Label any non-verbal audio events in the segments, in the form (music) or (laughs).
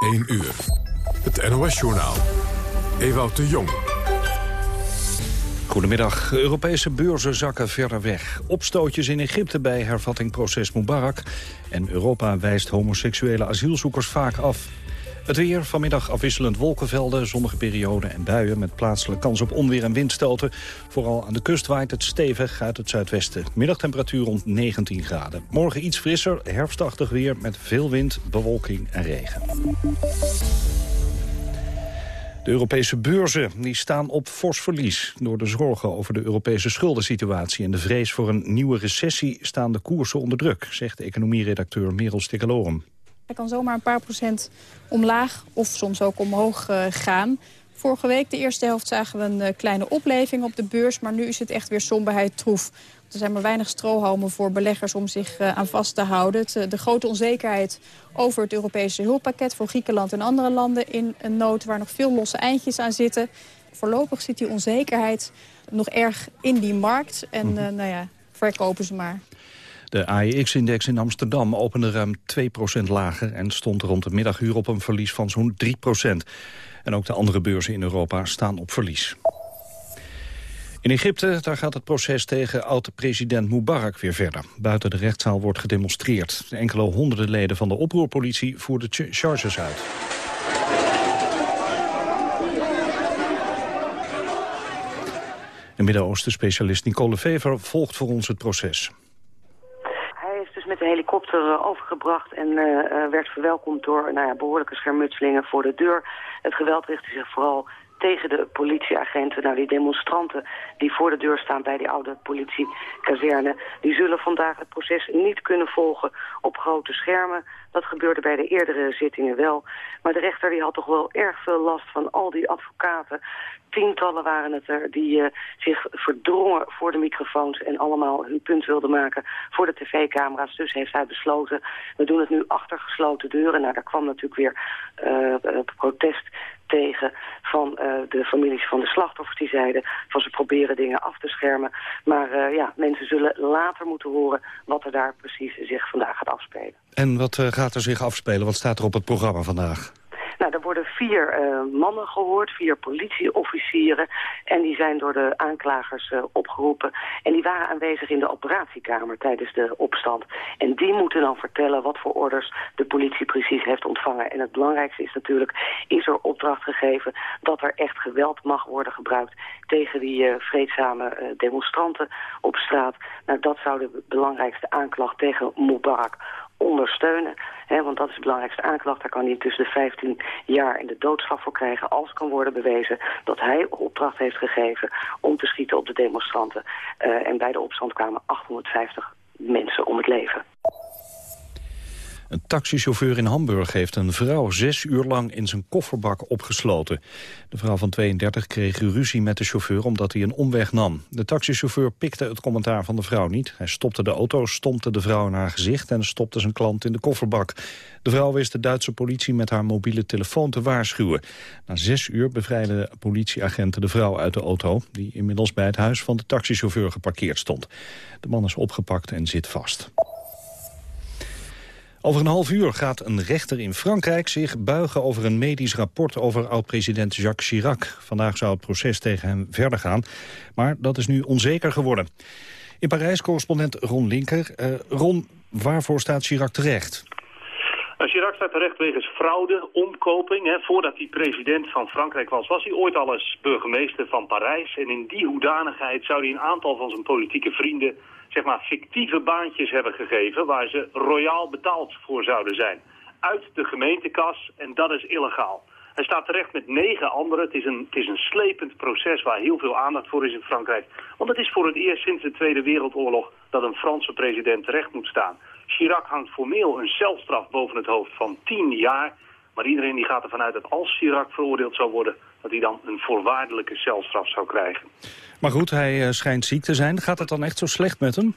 1 uur. Het NOS-journaal. Ewout de Jong. Goedemiddag. Europese beurzen zakken verder weg. Opstootjes in Egypte bij hervattingproces Mubarak. En Europa wijst homoseksuele asielzoekers vaak af. Het weer, vanmiddag afwisselend wolkenvelden, zonnige perioden en buien... met plaatselijke kans op onweer en windstoten. Vooral aan de kust waait het stevig uit het zuidwesten. Middagtemperatuur rond 19 graden. Morgen iets frisser, herfstachtig weer met veel wind, bewolking en regen. De Europese beurzen die staan op fors verlies. Door de zorgen over de Europese schuldensituatie en de vrees voor een nieuwe recessie staan de koersen onder druk, zegt economieredacteur Merel Stikkelorum. Hij kan zomaar een paar procent omlaag of soms ook omhoog uh, gaan. Vorige week, de eerste helft, zagen we een uh, kleine opleving op de beurs. Maar nu is het echt weer somberheid troef. Er zijn maar weinig strohalmen voor beleggers om zich uh, aan vast te houden. De grote onzekerheid over het Europese hulppakket voor Griekenland en andere landen in een nood waar nog veel losse eindjes aan zitten. Voorlopig zit die onzekerheid nog erg in die markt. En uh, nou ja, verkopen ze maar. De AEX-index in Amsterdam opende ruim 2% lager... en stond rond de middaguur op een verlies van zo'n 3% En ook de andere beurzen in Europa staan op verlies. In Egypte daar gaat het proces tegen oud-president Mubarak weer verder. Buiten de rechtszaal wordt gedemonstreerd. Enkele honderden leden van de oproerpolitie voerden charges uit. En Midden-Oosten specialist Nicole Vever volgt voor ons het proces de helikopter uh, overgebracht en uh, uh, werd verwelkomd door nou ja, behoorlijke schermutselingen voor de deur. Het geweld richtte zich vooral tegen de politieagenten. Nou, die demonstranten die voor de deur staan bij die oude politiekazerne... die zullen vandaag het proces niet kunnen volgen op grote schermen. Dat gebeurde bij de eerdere zittingen wel. Maar de rechter die had toch wel erg veel last van al die advocaten. Tientallen waren het er die uh, zich verdrongen voor de microfoons... en allemaal hun punt wilden maken voor de tv-camera's. Dus heeft hij besloten, we doen het nu achter gesloten deuren. Nou, daar kwam natuurlijk weer uh, protest tegen van uh, de families van de slachtoffers. Die zeiden van ze proberen dingen af te schermen. Maar uh, ja, mensen zullen later moeten horen wat er daar precies zich vandaag gaat afspelen. En wat uh, gaat er zich afspelen? Wat staat er op het programma vandaag? Nou, er worden vier uh, mannen gehoord, vier politieofficieren. En die zijn door de aanklagers uh, opgeroepen. En die waren aanwezig in de operatiekamer tijdens de opstand. En die moeten dan vertellen wat voor orders de politie precies heeft ontvangen. En het belangrijkste is natuurlijk, is er opdracht gegeven dat er echt geweld mag worden gebruikt tegen die uh, vreedzame demonstranten op straat. Nou, dat zou de belangrijkste aanklacht tegen Mubarak ondersteunen. Hè, want dat is de belangrijkste aanklacht. Daar kan hij tussen de 15 jaar en de doodstraf voor krijgen... als kan worden bewezen dat hij opdracht heeft gegeven om te schieten op de demonstranten. Uh, en bij de opstand kwamen 850 mensen om het leven. Een taxichauffeur in Hamburg heeft een vrouw zes uur lang in zijn kofferbak opgesloten. De vrouw van 32 kreeg ruzie met de chauffeur omdat hij een omweg nam. De taxichauffeur pikte het commentaar van de vrouw niet. Hij stopte de auto, stompte de vrouw in haar gezicht en stopte zijn klant in de kofferbak. De vrouw wist de Duitse politie met haar mobiele telefoon te waarschuwen. Na zes uur bevrijden politieagenten de vrouw uit de auto... die inmiddels bij het huis van de taxichauffeur geparkeerd stond. De man is opgepakt en zit vast. Over een half uur gaat een rechter in Frankrijk zich buigen over een medisch rapport over oud-president Jacques Chirac. Vandaag zou het proces tegen hem verder gaan, maar dat is nu onzeker geworden. In Parijs correspondent Ron Linker. Uh, Ron, waarvoor staat Chirac terecht? Nou, Chirac staat terecht wegens fraude, omkoping. Hè. Voordat hij president van Frankrijk was, was hij ooit al eens burgemeester van Parijs. En in die hoedanigheid zou hij een aantal van zijn politieke vrienden zeg maar, fictieve baantjes hebben gegeven waar ze royaal betaald voor zouden zijn. Uit de gemeentekas en dat is illegaal. Hij staat terecht met negen anderen. Het is, een, het is een slepend proces waar heel veel aandacht voor is in Frankrijk. Want het is voor het eerst sinds de Tweede Wereldoorlog dat een Franse president terecht moet staan. Chirac hangt formeel een celstraf boven het hoofd van tien jaar. Maar iedereen die gaat ervan uit dat als Chirac veroordeeld zou worden... dat hij dan een voorwaardelijke celstraf zou krijgen. Maar goed, hij uh, schijnt ziek te zijn. Gaat het dan echt zo slecht met hem?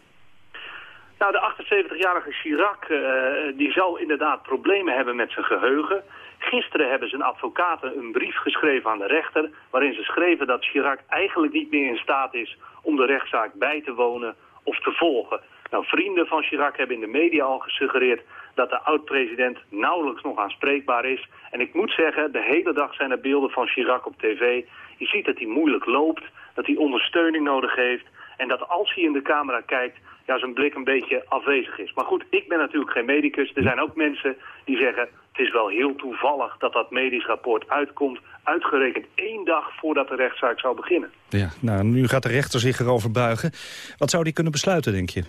Nou, de 78-jarige Chirac uh, die zou inderdaad problemen hebben met zijn geheugen. Gisteren hebben zijn advocaten een brief geschreven aan de rechter... waarin ze schreven dat Chirac eigenlijk niet meer in staat is om de rechtszaak bij te wonen of te volgen. Nou, vrienden van Chirac hebben in de media al gesuggereerd dat de oud-president nauwelijks nog aanspreekbaar is. En ik moet zeggen, de hele dag zijn er beelden van Chirac op tv. Je ziet dat hij moeilijk loopt, dat hij ondersteuning nodig heeft... en dat als hij in de camera kijkt, ja, zijn blik een beetje afwezig is. Maar goed, ik ben natuurlijk geen medicus. Er zijn ook mensen die zeggen... het is wel heel toevallig dat dat medisch rapport uitkomt... uitgerekend één dag voordat de rechtszaak zou beginnen. Ja, nou, nu gaat de rechter zich erover buigen. Wat zou die kunnen besluiten, denk je?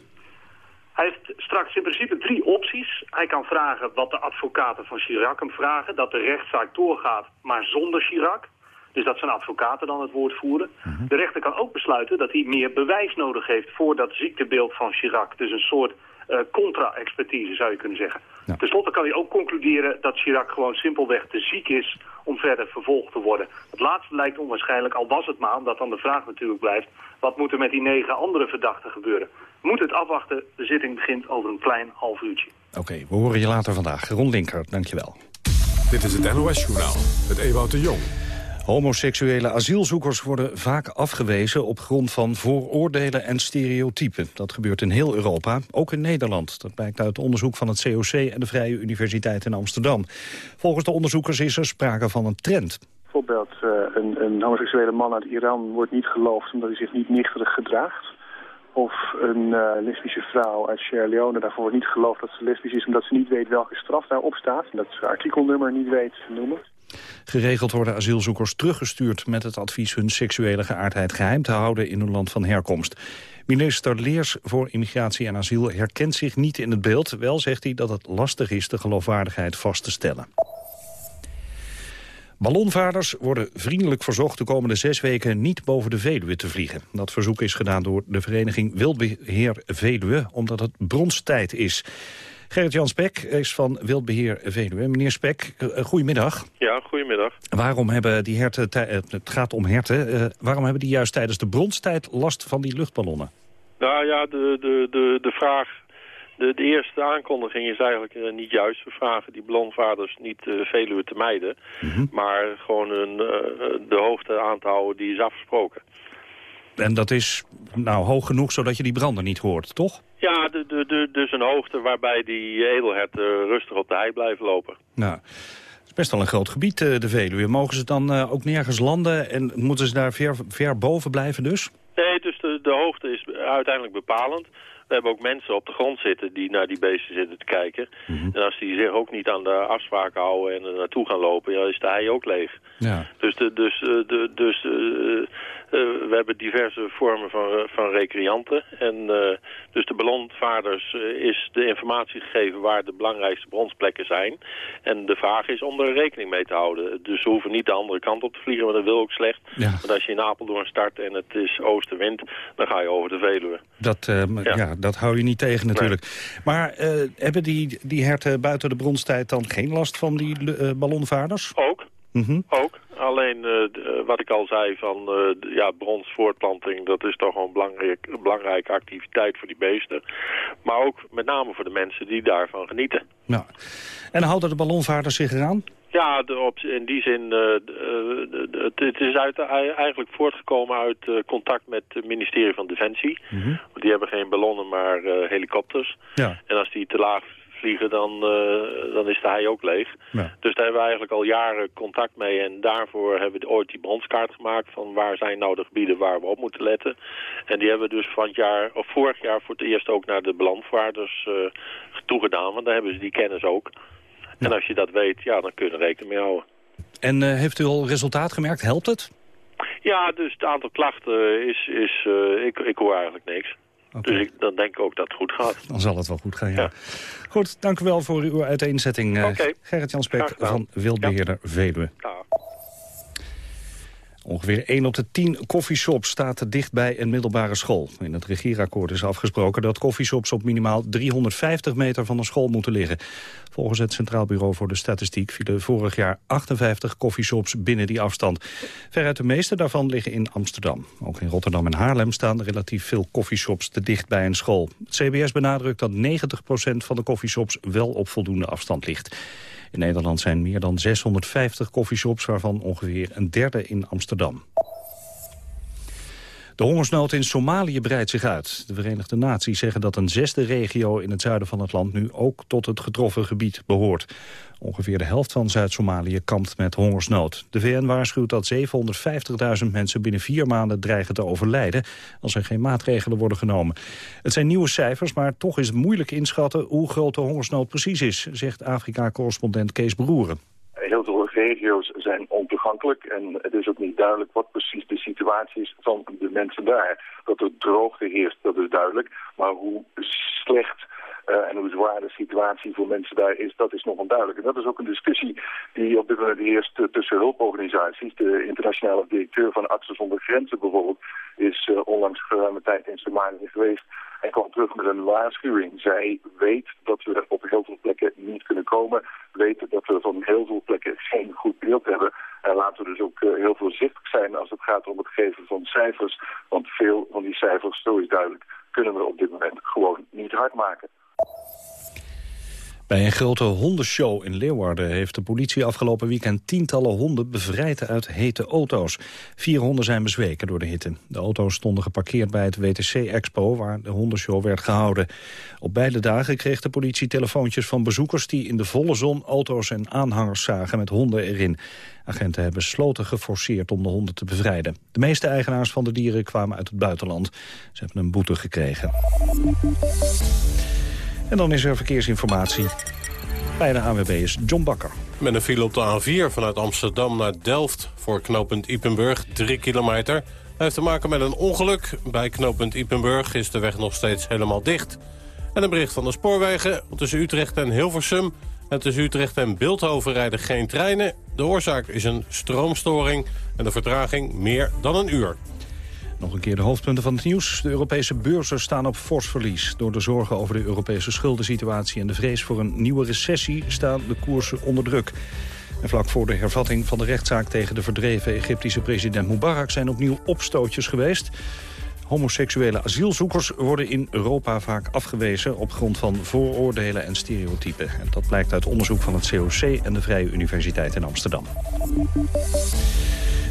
Hij heeft straks in principe drie opties. Hij kan vragen wat de advocaten van Chirac hem vragen. Dat de rechtszaak doorgaat, maar zonder Chirac. Dus dat zijn advocaten dan het woord voeren. Mhm. De rechter kan ook besluiten dat hij meer bewijs nodig heeft voor dat ziektebeeld van Chirac. Dus een soort uh, contra-expertise zou je kunnen zeggen. Ja. Ten slotte kan hij ook concluderen dat Chirac gewoon simpelweg te ziek is om verder vervolgd te worden. Het laatste lijkt onwaarschijnlijk, al was het maar, omdat dan de vraag natuurlijk blijft... wat moet er met die negen andere verdachten gebeuren? We moeten het afwachten, de zitting begint over een klein half uurtje. Oké, we horen je later vandaag. Ron Linker, dankjewel. Dit is het NOS-journaal met Ewout de Jong. Homoseksuele asielzoekers worden vaak afgewezen op grond van vooroordelen en stereotypen. Dat gebeurt in heel Europa, ook in Nederland. Dat blijkt uit onderzoek van het COC en de Vrije Universiteit in Amsterdam. Volgens de onderzoekers is er sprake van een trend. Bijvoorbeeld uh, een, een homoseksuele man uit Iran wordt niet geloofd omdat hij zich niet nichterig gedraagt. Of een uh, lesbische vrouw uit Sierra Leone daarvoor niet geloofd dat ze lesbisch is... omdat ze niet weet welke straf daarop staat. En dat ze artikelnummer niet weet noemen. Geregeld worden asielzoekers teruggestuurd met het advies hun seksuele geaardheid geheim te houden in hun land van herkomst. Minister Leers voor Immigratie en Asiel herkent zich niet in het beeld. Wel zegt hij dat het lastig is de geloofwaardigheid vast te stellen. Ballonvaarders worden vriendelijk verzocht de komende zes weken niet boven de Veluwe te vliegen. Dat verzoek is gedaan door de vereniging Wildbeheer Veluwe, omdat het bronstijd is. Gerrit-Jan Spek is van Wildbeheer Veluwe. Meneer Spek, goedemiddag. Ja, goedemiddag. Waarom hebben die herten, het gaat om herten, uh, waarom hebben die juist tijdens de bronstijd last van die luchtballonnen? Nou ja, de, de, de, de vraag de, de, eerste aankondiging is eigenlijk uh, niet juist. We vragen die ballonvaarders niet uh, Veluwe te mijden. Mm -hmm. Maar gewoon een, uh, de hoogte aan te houden die is afgesproken. En dat is nou hoog genoeg zodat je die branden niet hoort, toch? Ja, de, de, de, dus een hoogte waarbij die edelherten rustig op de hei blijven lopen. Nou, het is best wel een groot gebied, de Veluwe. Mogen ze dan ook nergens landen en moeten ze daar ver, ver boven blijven dus? Nee, dus de, de hoogte is uiteindelijk bepalend. We hebben ook mensen op de grond zitten die naar die beesten zitten te kijken. Mm -hmm. En als die zich ook niet aan de afspraken houden en er naartoe gaan lopen, ja, is de hei ook leeg. Ja. Dus, de, dus, de, dus uh, we hebben diverse vormen van, van recreanten. En uh, dus de ballonvaarders is de informatie gegeven waar de belangrijkste bronsplekken zijn. En de vraag is om er rekening mee te houden. Dus ze hoeven niet de andere kant op te vliegen, maar dat wil ook slecht. Ja. Want als je in Apeldoorn start en het is oostenwind, dan ga je over de Veluwe. Dat, ja. ja. dat hou je niet tegen natuurlijk. Nee. Maar hebben die, die herten buiten de bronstijd dan geen last van die ballonvaarders? Ook. Mm -hmm. Ook. Alleen uh, wat ik al zei van uh, ja, bronsvoortplanting, dat is toch een belangrijk, belangrijke activiteit voor die beesten. Maar ook met name voor de mensen die daarvan genieten. Ja. En houden de ballonvaarders zich eraan? Ja, de, op, in die zin, uh, het is uit, eigenlijk voortgekomen uit contact met het ministerie van Defensie. Mm -hmm. Die hebben geen ballonnen, maar helikopters. Ja. En als die te laag vliegen, dan, uh, dan is de hei ook leeg. Ja. Dus daar hebben we eigenlijk al jaren contact mee. En daarvoor hebben we ooit die bronskaart gemaakt van waar zijn nou de gebieden waar we op moeten letten. En die hebben we dus van het jaar, of vorig jaar voor het eerst ook naar de belandvaarders uh, toegedaan. Want daar hebben ze die kennis ook. Ja. En als je dat weet, ja, dan kun je er rekening mee houden. En uh, heeft u al resultaat gemerkt? Helpt het? Ja, dus het aantal klachten is, is ik, ik hoor eigenlijk niks. Okay. Dus ik, dan denk ik ook dat het goed gaat. Dan zal het wel goed gaan, ja. ja. Goed, dank u wel voor uw uiteenzetting. Okay. Gerrit-Jan Spek van Wildbeheerder. Veluwe. Ja. Ongeveer 1 op de 10 koffieshops staat dicht bij een middelbare school. In het regierakkoord is afgesproken dat koffieshops op minimaal 350 meter van een school moeten liggen. Volgens het Centraal Bureau voor de Statistiek vielen vorig jaar 58 koffieshops binnen die afstand. Veruit de meeste daarvan liggen in Amsterdam. Ook in Rotterdam en Haarlem staan relatief veel koffieshops te dicht bij een school. Het CBS benadrukt dat 90% van de koffieshops wel op voldoende afstand ligt. In Nederland zijn meer dan 650 koffieshops, waarvan ongeveer een derde in Amsterdam. De hongersnood in Somalië breidt zich uit. De Verenigde Naties zeggen dat een zesde regio in het zuiden van het land nu ook tot het getroffen gebied behoort. Ongeveer de helft van Zuid-Somalië kampt met hongersnood. De VN waarschuwt dat 750.000 mensen binnen vier maanden dreigen te overlijden als er geen maatregelen worden genomen. Het zijn nieuwe cijfers, maar toch is het moeilijk inschatten hoe groot de hongersnood precies is, zegt Afrika-correspondent Kees Broeren regio's zijn ontoegankelijk en het is ook niet duidelijk wat precies de situatie is van de mensen daar. Dat er droogte heerst, dat is duidelijk, maar hoe slecht uh, en hoe zwaar de situatie voor mensen daar is, dat is nog onduidelijk. En dat is ook een discussie die op dit moment heerst tussen hulporganisaties. De internationale directeur van Artsen zonder Grenzen bijvoorbeeld is uh, onlangs geruime tijd in Somalië geweest en kwam terug met een waarschuwing. Zij weet dat we op heel veel plekken niet kunnen komen, weet dat we van heel veel plekken geen goed beeld hebben. En laten we dus ook heel voorzichtig zijn als het gaat om het geven van cijfers, want veel van die cijfers, zo is duidelijk, kunnen we op dit moment gewoon niet hard maken. Bij een grote hondenshow in Leeuwarden heeft de politie afgelopen weekend tientallen honden bevrijd uit hete auto's. Vier honden zijn bezweken door de hitte. De auto's stonden geparkeerd bij het WTC-expo waar de hondenshow werd gehouden. Op beide dagen kreeg de politie telefoontjes van bezoekers die in de volle zon auto's en aanhangers zagen met honden erin. Agenten hebben sloten geforceerd om de honden te bevrijden. De meeste eigenaars van de dieren kwamen uit het buitenland. Ze hebben een boete gekregen. En dan is er verkeersinformatie. Bij de AWB is John Bakker. Met een file op de A4 vanuit Amsterdam naar Delft... voor knooppunt Ipenburg, 3 kilometer. Hij heeft te maken met een ongeluk. Bij knooppunt Ipenburg is de weg nog steeds helemaal dicht. En een bericht van de spoorwegen. Tussen Utrecht en Hilversum en tussen Utrecht en Beeldhoven rijden geen treinen. De oorzaak is een stroomstoring en de vertraging meer dan een uur. Nog een keer de hoofdpunten van het nieuws. De Europese beurzen staan op fors verlies. Door de zorgen over de Europese schuldensituatie en de vrees voor een nieuwe recessie staan de koersen onder druk. En vlak voor de hervatting van de rechtszaak tegen de verdreven Egyptische president Mubarak zijn opnieuw opstootjes geweest. Homoseksuele asielzoekers worden in Europa vaak afgewezen op grond van vooroordelen en stereotypen. En dat blijkt uit onderzoek van het COC en de Vrije Universiteit in Amsterdam.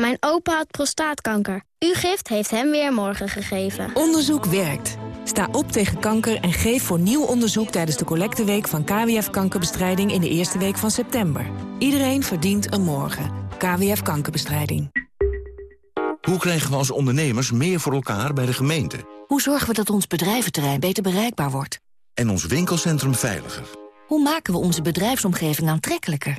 Mijn opa had prostaatkanker. Uw gift heeft hem weer morgen gegeven. Onderzoek werkt. Sta op tegen kanker en geef voor nieuw onderzoek tijdens de collecteweek van KWF Kankerbestrijding in de eerste week van september. Iedereen verdient een morgen. KWF Kankerbestrijding. Hoe krijgen we als ondernemers meer voor elkaar bij de gemeente? Hoe zorgen we dat ons bedrijventerrein beter bereikbaar wordt? En ons winkelcentrum veiliger? Hoe maken we onze bedrijfsomgeving aantrekkelijker?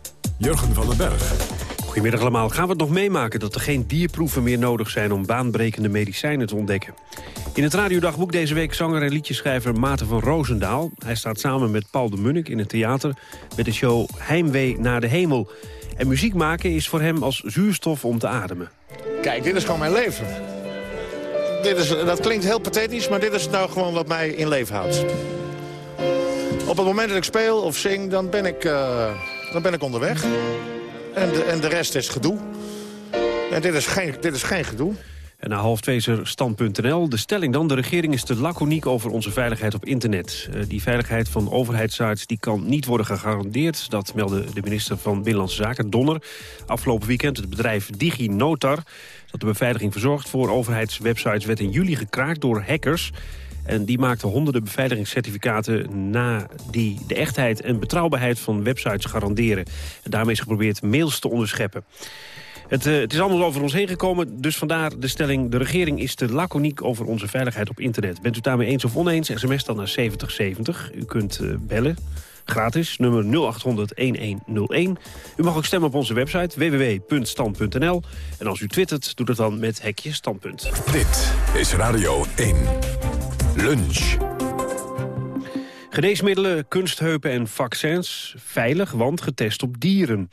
Jurgen van den Berg. Goedemiddag allemaal. Gaan we het nog meemaken dat er geen dierproeven meer nodig zijn... om baanbrekende medicijnen te ontdekken? In het radiodagboek deze week zanger en liedjeschrijver Maarten van Roosendaal. Hij staat samen met Paul de Munnik in het theater... met de show Heimwee naar de hemel. En muziek maken is voor hem als zuurstof om te ademen. Kijk, dit is gewoon mijn leven. Dit is, dat klinkt heel pathetisch, maar dit is nou gewoon wat mij in leven houdt. Op het moment dat ik speel of zing, dan ben ik... Uh dan ben ik onderweg. En de, en de rest is gedoe. En dit is geen, dit is geen gedoe. En na half twee. De stelling dan, de regering is te laconiek over onze veiligheid op internet. Uh, die veiligheid van overheidssites die kan niet worden gegarandeerd. Dat meldde de minister van Binnenlandse Zaken, Donner. Afgelopen weekend het bedrijf DigiNotar... dat de beveiliging verzorgt voor overheidswebsites... werd in juli gekraakt door hackers... En die maakte honderden beveiligingscertificaten na die de echtheid en betrouwbaarheid van websites garanderen. En daarmee is geprobeerd mails te onderscheppen. Het, uh, het, is allemaal over ons heen gekomen, dus vandaar de stelling... de regering is te laconiek over onze veiligheid op internet. Bent u daarmee eens of oneens, sms dan naar 7070. U kunt uh, bellen, gratis, nummer 0800-1101. U mag ook stemmen op onze website www.stand.nl. En als u twittert, doet het dan met hekje standpunt. Dit is Radio 1. Lunch. Geneesmiddelen, kunstheupen en vaccins veilig, want getest op dieren.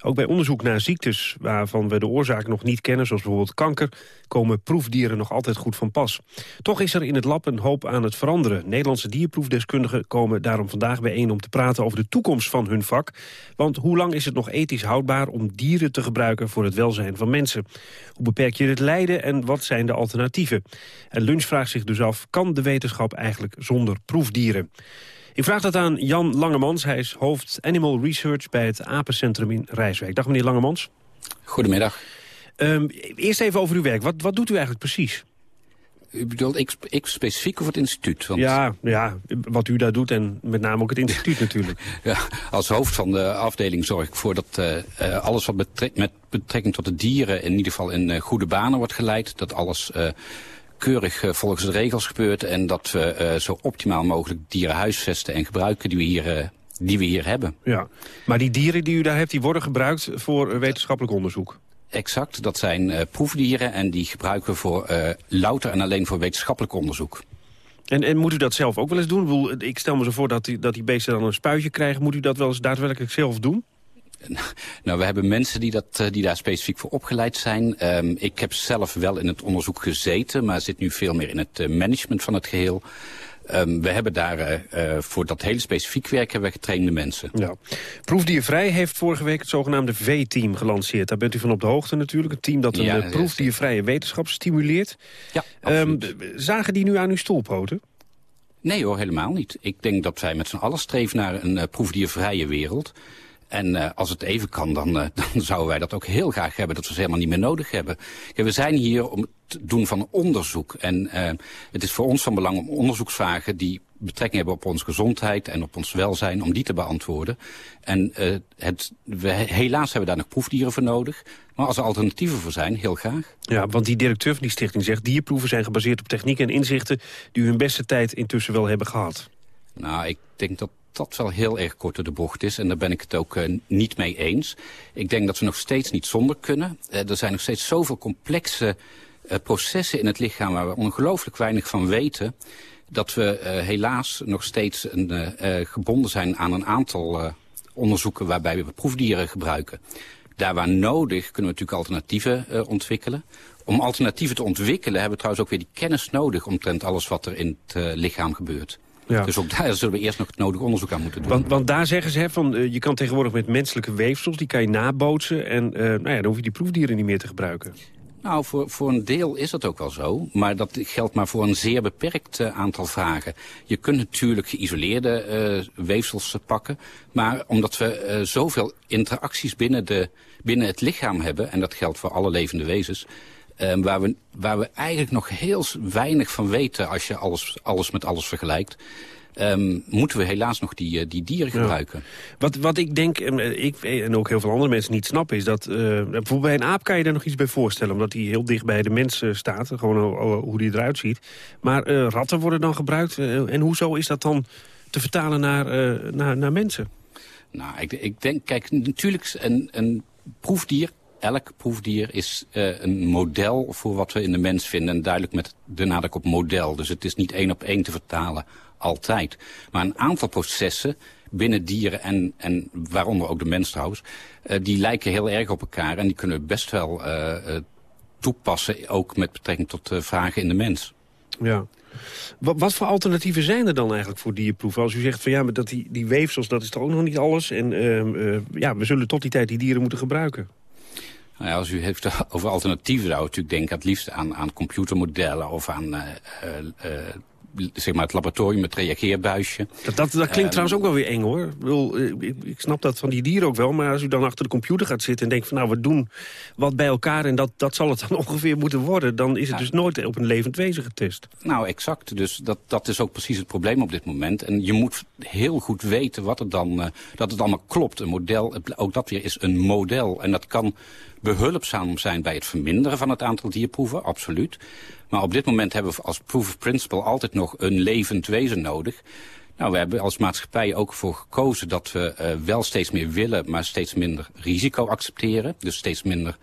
Ook bij onderzoek naar ziektes waarvan we de oorzaak nog niet kennen... zoals bijvoorbeeld kanker, komen proefdieren nog altijd goed van pas. Toch is er in het lab een hoop aan het veranderen. Nederlandse dierproefdeskundigen komen daarom vandaag bijeen... om te praten over de toekomst van hun vak. Want hoe lang is het nog ethisch houdbaar om dieren te gebruiken... voor het welzijn van mensen? Hoe beperk je het lijden en wat zijn de alternatieven? En Lunch vraagt zich dus af, kan de wetenschap eigenlijk zonder proefdieren? Ik vraag dat aan Jan Langemans. Hij is hoofd Animal Research bij het Apencentrum in Rijswijk. Dag meneer Langemans. Goedemiddag. Um, eerst even over uw werk. Wat, wat doet u eigenlijk precies? U bedoelt ik, ik specifiek of het instituut? Want... Ja, ja, wat u daar doet en met name ook het (laughs) instituut natuurlijk. Ja, als hoofd van de afdeling zorg ik voor dat uh, alles wat met betrekking tot de dieren... in ieder geval in uh, goede banen wordt geleid. Dat alles keurig uh, volgens de regels gebeurt... en dat we uh, zo optimaal mogelijk dieren huisvesten en gebruiken die we hier... Uh, die we hier hebben. Ja, maar die dieren die u daar hebt, die worden gebruikt voor wetenschappelijk onderzoek? Exact, dat zijn uh, proefdieren en die gebruiken we voor uh, louter en alleen voor wetenschappelijk onderzoek. En, en moet u dat zelf ook wel eens doen? Ik stel me zo voor dat die, dat die beesten dan een spuitje krijgen. Moet u dat wel eens daadwerkelijk zelf doen? (laughs) Nou, we hebben mensen die, dat, die daar specifiek voor opgeleid zijn. Um, ik heb zelf wel in het onderzoek gezeten, maar zit nu veel meer in het uh, management van het geheel. Um, we hebben daar uh, voor dat hele specifiek werk hebben we getrainde mensen. Ja. Proefdiervrij heeft vorige week het zogenaamde V-team gelanceerd. Daar bent u van op de hoogte natuurlijk. Een team dat een ja, proefdiervrije wetenschap stimuleert. Ja, um, zagen die nu aan uw stoelpoten? Nee hoor, helemaal niet. Ik denk dat wij met z'n allen streven naar een uh, proefdiervrije wereld. En uh, als het even kan, dan, uh, (laughs) dan zouden wij dat ook heel graag hebben. Dat we ze helemaal niet meer nodig hebben. Kijk, we zijn hier om het doen van onderzoek. En uh, het is voor ons van belang om onderzoeksvragen die betrekking hebben op onze gezondheid en op ons welzijn, om die te beantwoorden. En het, we, helaas hebben we daar nog proefdieren voor nodig. Maar als er alternatieven voor zijn, heel graag. Ja, want die directeur van die stichting zegt... dierproeven zijn gebaseerd op technieken en inzichten... die hun beste tijd intussen wel hebben gehad. Nou, ik denk dat dat wel heel erg kort door de bocht is. En daar ben ik het ook uh, niet mee eens. Ik denk dat we nog steeds niet zonder kunnen. Uh, er zijn nog steeds zoveel complexe uh, processen in het lichaam... waar we ongelooflijk weinig van weten... dat we helaas nog steeds een, gebonden zijn aan een aantal onderzoeken... waarbij we proefdieren gebruiken. Daar waar nodig kunnen we natuurlijk alternatieven ontwikkelen. Om alternatieven te ontwikkelen hebben we trouwens ook weer die kennis nodig... omtrent alles wat er in het lichaam gebeurt. Ja. Dus ook daar zullen we eerst nog het nodig onderzoek aan moeten doen. Want, want daar zeggen ze, hè, van, uh, je kan tegenwoordig met menselijke weefsels... die kan je nabootsen en uh, nou ja, dan hoef je die proefdieren niet meer te gebruiken. Nou, voor, voor een deel is dat ook wel zo. Maar dat geldt maar voor een zeer beperkt uh, aantal vragen. Je kunt natuurlijk geïsoleerde uh, weefsels pakken. Maar omdat we uh, zoveel interacties binnen, de, binnen het lichaam hebben... en dat geldt voor alle levende wezens... Um, waar, we, waar we eigenlijk nog heel weinig van weten als je alles, alles met alles vergelijkt. Um, moeten we helaas nog die, uh, die dieren gebruiken. Ja. Wat, wat ik denk, en ik en ook heel veel andere mensen niet snappen... is dat uh, bijvoorbeeld bij een aap kan je daar nog iets bij voorstellen... omdat die heel dicht bij de mens staat, gewoon hoe die eruit ziet. Maar ratten worden dan gebruikt. en hoezo is dat dan te vertalen naar, naar, naar mensen? Nou, ik, ik denk, kijk, natuurlijk een, een proefdier elk proefdier is uh, een model voor wat we in de mens vinden. En duidelijk met de nadruk op model. Dus het is niet één op één te vertalen, altijd. Maar een aantal processen binnen dieren en, en waaronder ook de mens trouwens... Uh, die lijken heel erg op elkaar en die kunnen we best wel uh, toepassen... ook met betrekking tot vragen in de mens. Ja. Wat, wat, voor alternatieven zijn er dan eigenlijk voor dierproeven? Als u zegt van ja, maar dat die, die weefsels, dat is toch ook nog niet alles. En uh, ja, we zullen tot die tijd die dieren moeten gebruiken. Nou ja, als u heeft (laughs) over alternatieven zou natuurlijk denken het liefst aan, aan computermodellen of aan uh, uh, zeg maar het laboratorium, het reageerbuisje. Dat, dat, dat klinkt uh, trouwens ook wel weer eng hoor. Ik, bedoel, ik, ik, snap dat van die dieren ook wel, maar als u dan achter de computer gaat zitten en denkt van nou we doen wat bij elkaar en dat, dat zal het dan (laughs) ongeveer moeten worden, dan is het dus nooit op een levend wezen getest. Nou exact, dus dat, dat is ook precies het probleem op dit moment. En je moet heel goed weten wat het dan, dat het allemaal klopt. Een model, ook dat weer is een model en dat kan behulpzaam zijn bij het verminderen van het aantal dierproeven, absoluut. Maar op dit moment hebben we als proof of principle altijd nog een levend wezen nodig. Nou, we hebben als maatschappij ook voor gekozen dat we uh, wel steeds meer willen, maar steeds minder risico accepteren. Dus steeds minder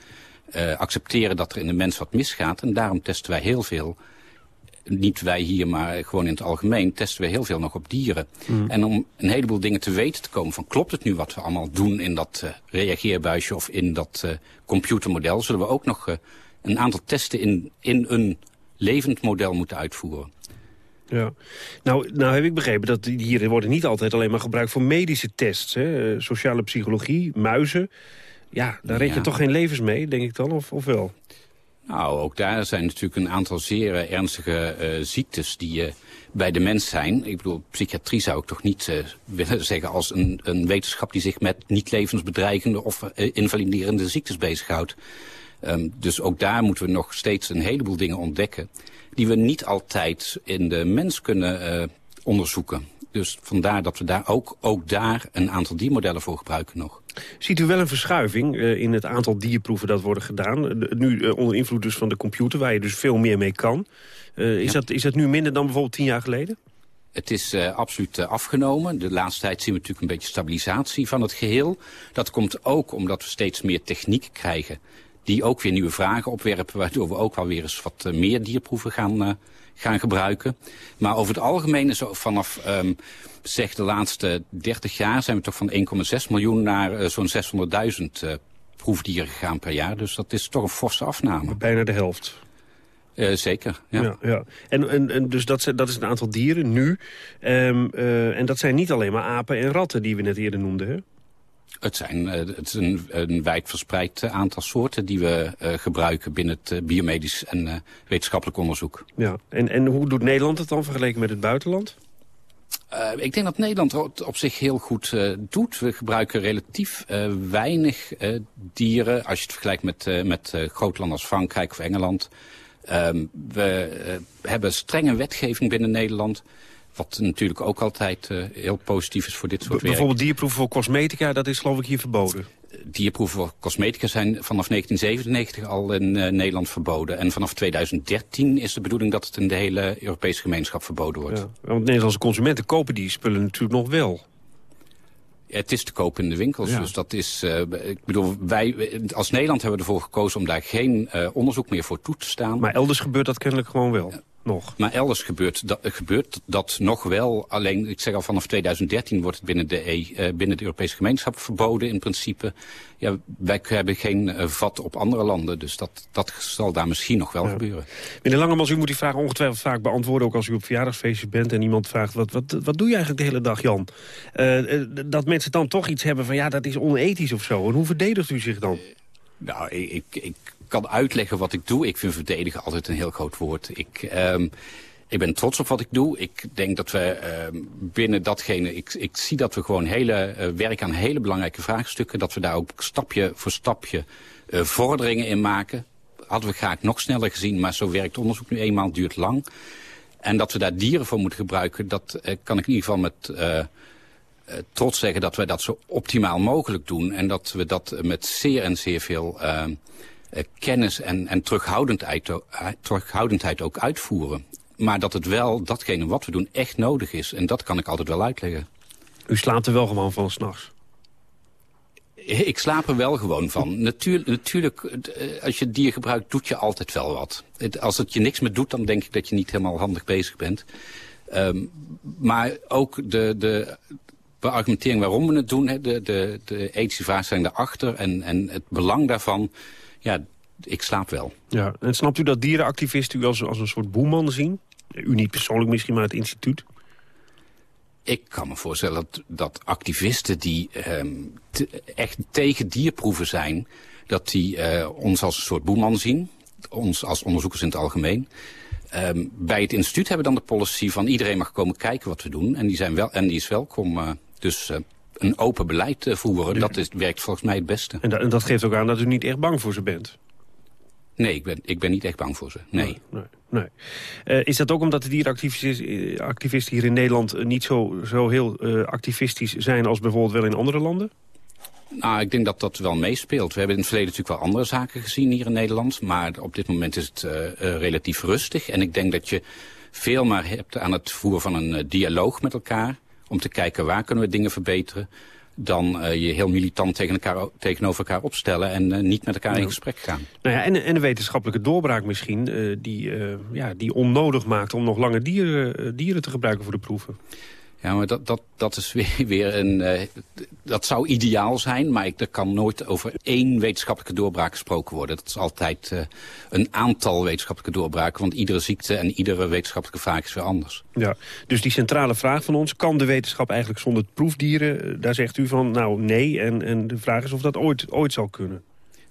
uh, accepteren dat er in de mens wat misgaat. En daarom testen wij heel veel niet wij hier, maar gewoon in het algemeen, testen we heel veel nog op dieren. Mm. En om een heleboel dingen te weten te komen van klopt het nu wat we allemaal doen in dat uh, reageerbuisje of in dat uh, computermodel, zullen we ook nog uh, een aantal testen in, in een levend model moeten uitvoeren. Ja, nou, nou heb ik begrepen dat die dieren worden niet altijd alleen maar gebruikt voor medische tests. Hè? Sociale psychologie, muizen. Ja, daar reken je toch geen levens mee, denk ik dan, of, of wel? Nou, ook daar zijn natuurlijk een aantal zeer ernstige uh, ziektes die uh, bij de mens zijn. Ik bedoel, psychiatrie zou ik toch niet uh, willen zeggen als een, een, wetenschap die zich met niet levensbedreigende of invaliderende ziektes bezighoudt. Um, dus ook daar moeten we nog steeds een heleboel dingen ontdekken die we niet altijd in de mens kunnen onderzoeken. Dus vandaar dat we daar ook, ook daar een aantal diermodellen voor gebruiken nog. Ziet u wel een verschuiving uh, in het aantal dierproeven dat worden gedaan? nu uh, onder invloed dus van de computer, waar je dus veel meer mee kan. Uh, is, ja. dat, is dat nu minder dan bijvoorbeeld tien jaar geleden? Het is uh, absoluut uh, afgenomen. De laatste tijd zien we natuurlijk een beetje stabilisatie van het geheel. Dat komt ook omdat we steeds meer techniek krijgen... die ook weer nieuwe vragen opwerpen... waardoor we ook wel weer eens wat uh, meer dierproeven gaan, gaan gebruiken. Maar over het algemeen is vanaf... Um, zeg de laatste 30 jaar zijn we toch van 1,6 miljoen naar uh, zo'n 600.000 uh, proefdieren gegaan per jaar. Dus dat is toch een forse afname. Bijna de helft. Uh, zeker, ja. ja, ja. En, en, en dus dat, dat is een aantal dieren nu. Um, en dat zijn niet alleen maar apen en ratten die we net eerder noemden, hè? Het, zijn, uh, het is een, een wijdverspreid aantal soorten die we uh, gebruiken binnen het biomedisch en wetenschappelijk onderzoek. Ja. En, en hoe doet Nederland het dan vergeleken met het buitenland? Uh, ik denk dat Nederland het op zich heel goed doet. We gebruiken relatief weinig dieren als je het vergelijkt met, met landen als Frankrijk of Engeland. Ehm, we hebben strenge wetgeving binnen Nederland. Wat natuurlijk ook altijd heel positief is voor dit soort werk. Bijvoorbeeld dierproeven voor cosmetica, dat is geloof ik hier verboden dierproeven voor cosmetica zijn vanaf 1997 al in uh, Nederland verboden. En vanaf 2013 is de bedoeling dat het in de hele Europese gemeenschap verboden wordt. Ja, want Nederlandse consumenten kopen die spullen natuurlijk nog wel. Het is te koop in de winkels. Ja. Dus dat is, uh, ik bedoel, wij als Nederland hebben ervoor gekozen om daar geen onderzoek meer voor toe te staan. Maar elders gebeurt dat kennelijk gewoon wel nog. Maar elders gebeurt dat, gebeurt dat nog wel. Alleen, ik zeg al, vanaf 2013 wordt het binnen de, e, uh, binnen de Europese gemeenschap verboden in principe. Ja, wij hebben geen uh, vat op andere landen, dus dat, dat zal daar misschien nog wel ja. gebeuren. Meneer Langemans, u moet die vraag ongetwijfeld vaak beantwoorden, ook als u op verjaardagsfeestjes bent en iemand vraagt, wat, wat, wat doe je eigenlijk de hele dag, Jan? Uh, dat mensen dan toch iets hebben van, ja, dat is onethisch of zo. En hoe verdedigt u zich dan? Nou, ik, ik kan uitleggen wat ik doe. Ik vind verdedigen altijd een heel groot woord. Ik, um, ik ben trots op wat ik doe. Ik denk dat we uh, binnen datgene... Ik, ik zie dat we gewoon hele, uh, werken aan hele belangrijke vraagstukken. Dat we daar ook stapje voor stapje uh, vorderingen in maken. Hadden we graag nog sneller gezien, maar zo werkt onderzoek nu eenmaal. duurt lang. En dat we daar dieren voor moeten gebruiken, dat uh, kan ik in ieder geval met... Trots zeggen dat wij dat zo optimaal mogelijk doen. En dat we dat met zeer en zeer veel uh, kennis en, en terughoudendheid, uh, terughoudendheid ook uitvoeren. Maar dat het wel, datgene wat we doen, echt nodig is. En dat kan ik altijd wel uitleggen. U slaapt er wel gewoon van s'nachts? Ik slaap er wel gewoon van. Natuur, natuurlijk, als je dier gebruikt, doet je altijd wel wat. Als het je niks meer doet, dan denk ik dat je niet helemaal handig bezig bent. Um, maar ook de, de beargumentering waarom we het doen, de, de, de ethische zijn daarachter en, en het belang daarvan ja, ik slaap wel. Ja, en snapt u dat dierenactivisten u als, als een soort boeman zien? U niet persoonlijk misschien, maar het instituut? Ik kan me voorstellen dat, dat activisten die te, echt tegen dierproeven zijn... dat die uh, ons als een soort boeman zien. Ons als onderzoekers in het algemeen. Um, bij het instituut hebben we dan de policy van iedereen mag komen kijken wat we doen. En die, zijn wel, en die is welkom. Uh, dus uh, een open beleid uh, voeren. Dat is, werkt volgens mij het beste. En, da en, dat geeft ook aan dat u niet echt bang voor ze bent? Nee, ik ben, ik ben niet echt bang voor ze. Nee. nee, nee. Uh, is dat ook omdat de dierenactivisten hier in Nederland niet zo, zo heel uh, activistisch zijn als bijvoorbeeld wel in andere landen? Nou, ik denk dat dat wel meespeelt. We hebben in het verleden natuurlijk wel andere zaken gezien hier in Nederland. Maar op dit moment is het uh, relatief rustig. En ik denk dat je veel maar hebt aan het voeren van een dialoog met elkaar. Om te kijken waar kunnen we dingen verbeteren dan uh, je heel militant tegen elkaar, tegenover elkaar opstellen... en uh, niet met elkaar in gesprek gaan. Nou ja, en, en de wetenschappelijke doorbraak misschien... Uh, die, ja, die onnodig maakt om nog langer dieren, dieren te gebruiken voor de proeven. Ja, maar dat, dat, dat is weer, (laughs) weer een... Uh, dat zou ideaal zijn, maar ik, er kan nooit over één wetenschappelijke doorbraak gesproken worden. Dat is altijd uh, een aantal wetenschappelijke doorbraken, want iedere ziekte en iedere wetenschappelijke vaak is weer anders. Ja, dus die centrale vraag van ons, kan de wetenschap eigenlijk zonder proefdieren? Daar zegt u van, nou nee, en, en de vraag is of dat ooit, ooit zal kunnen.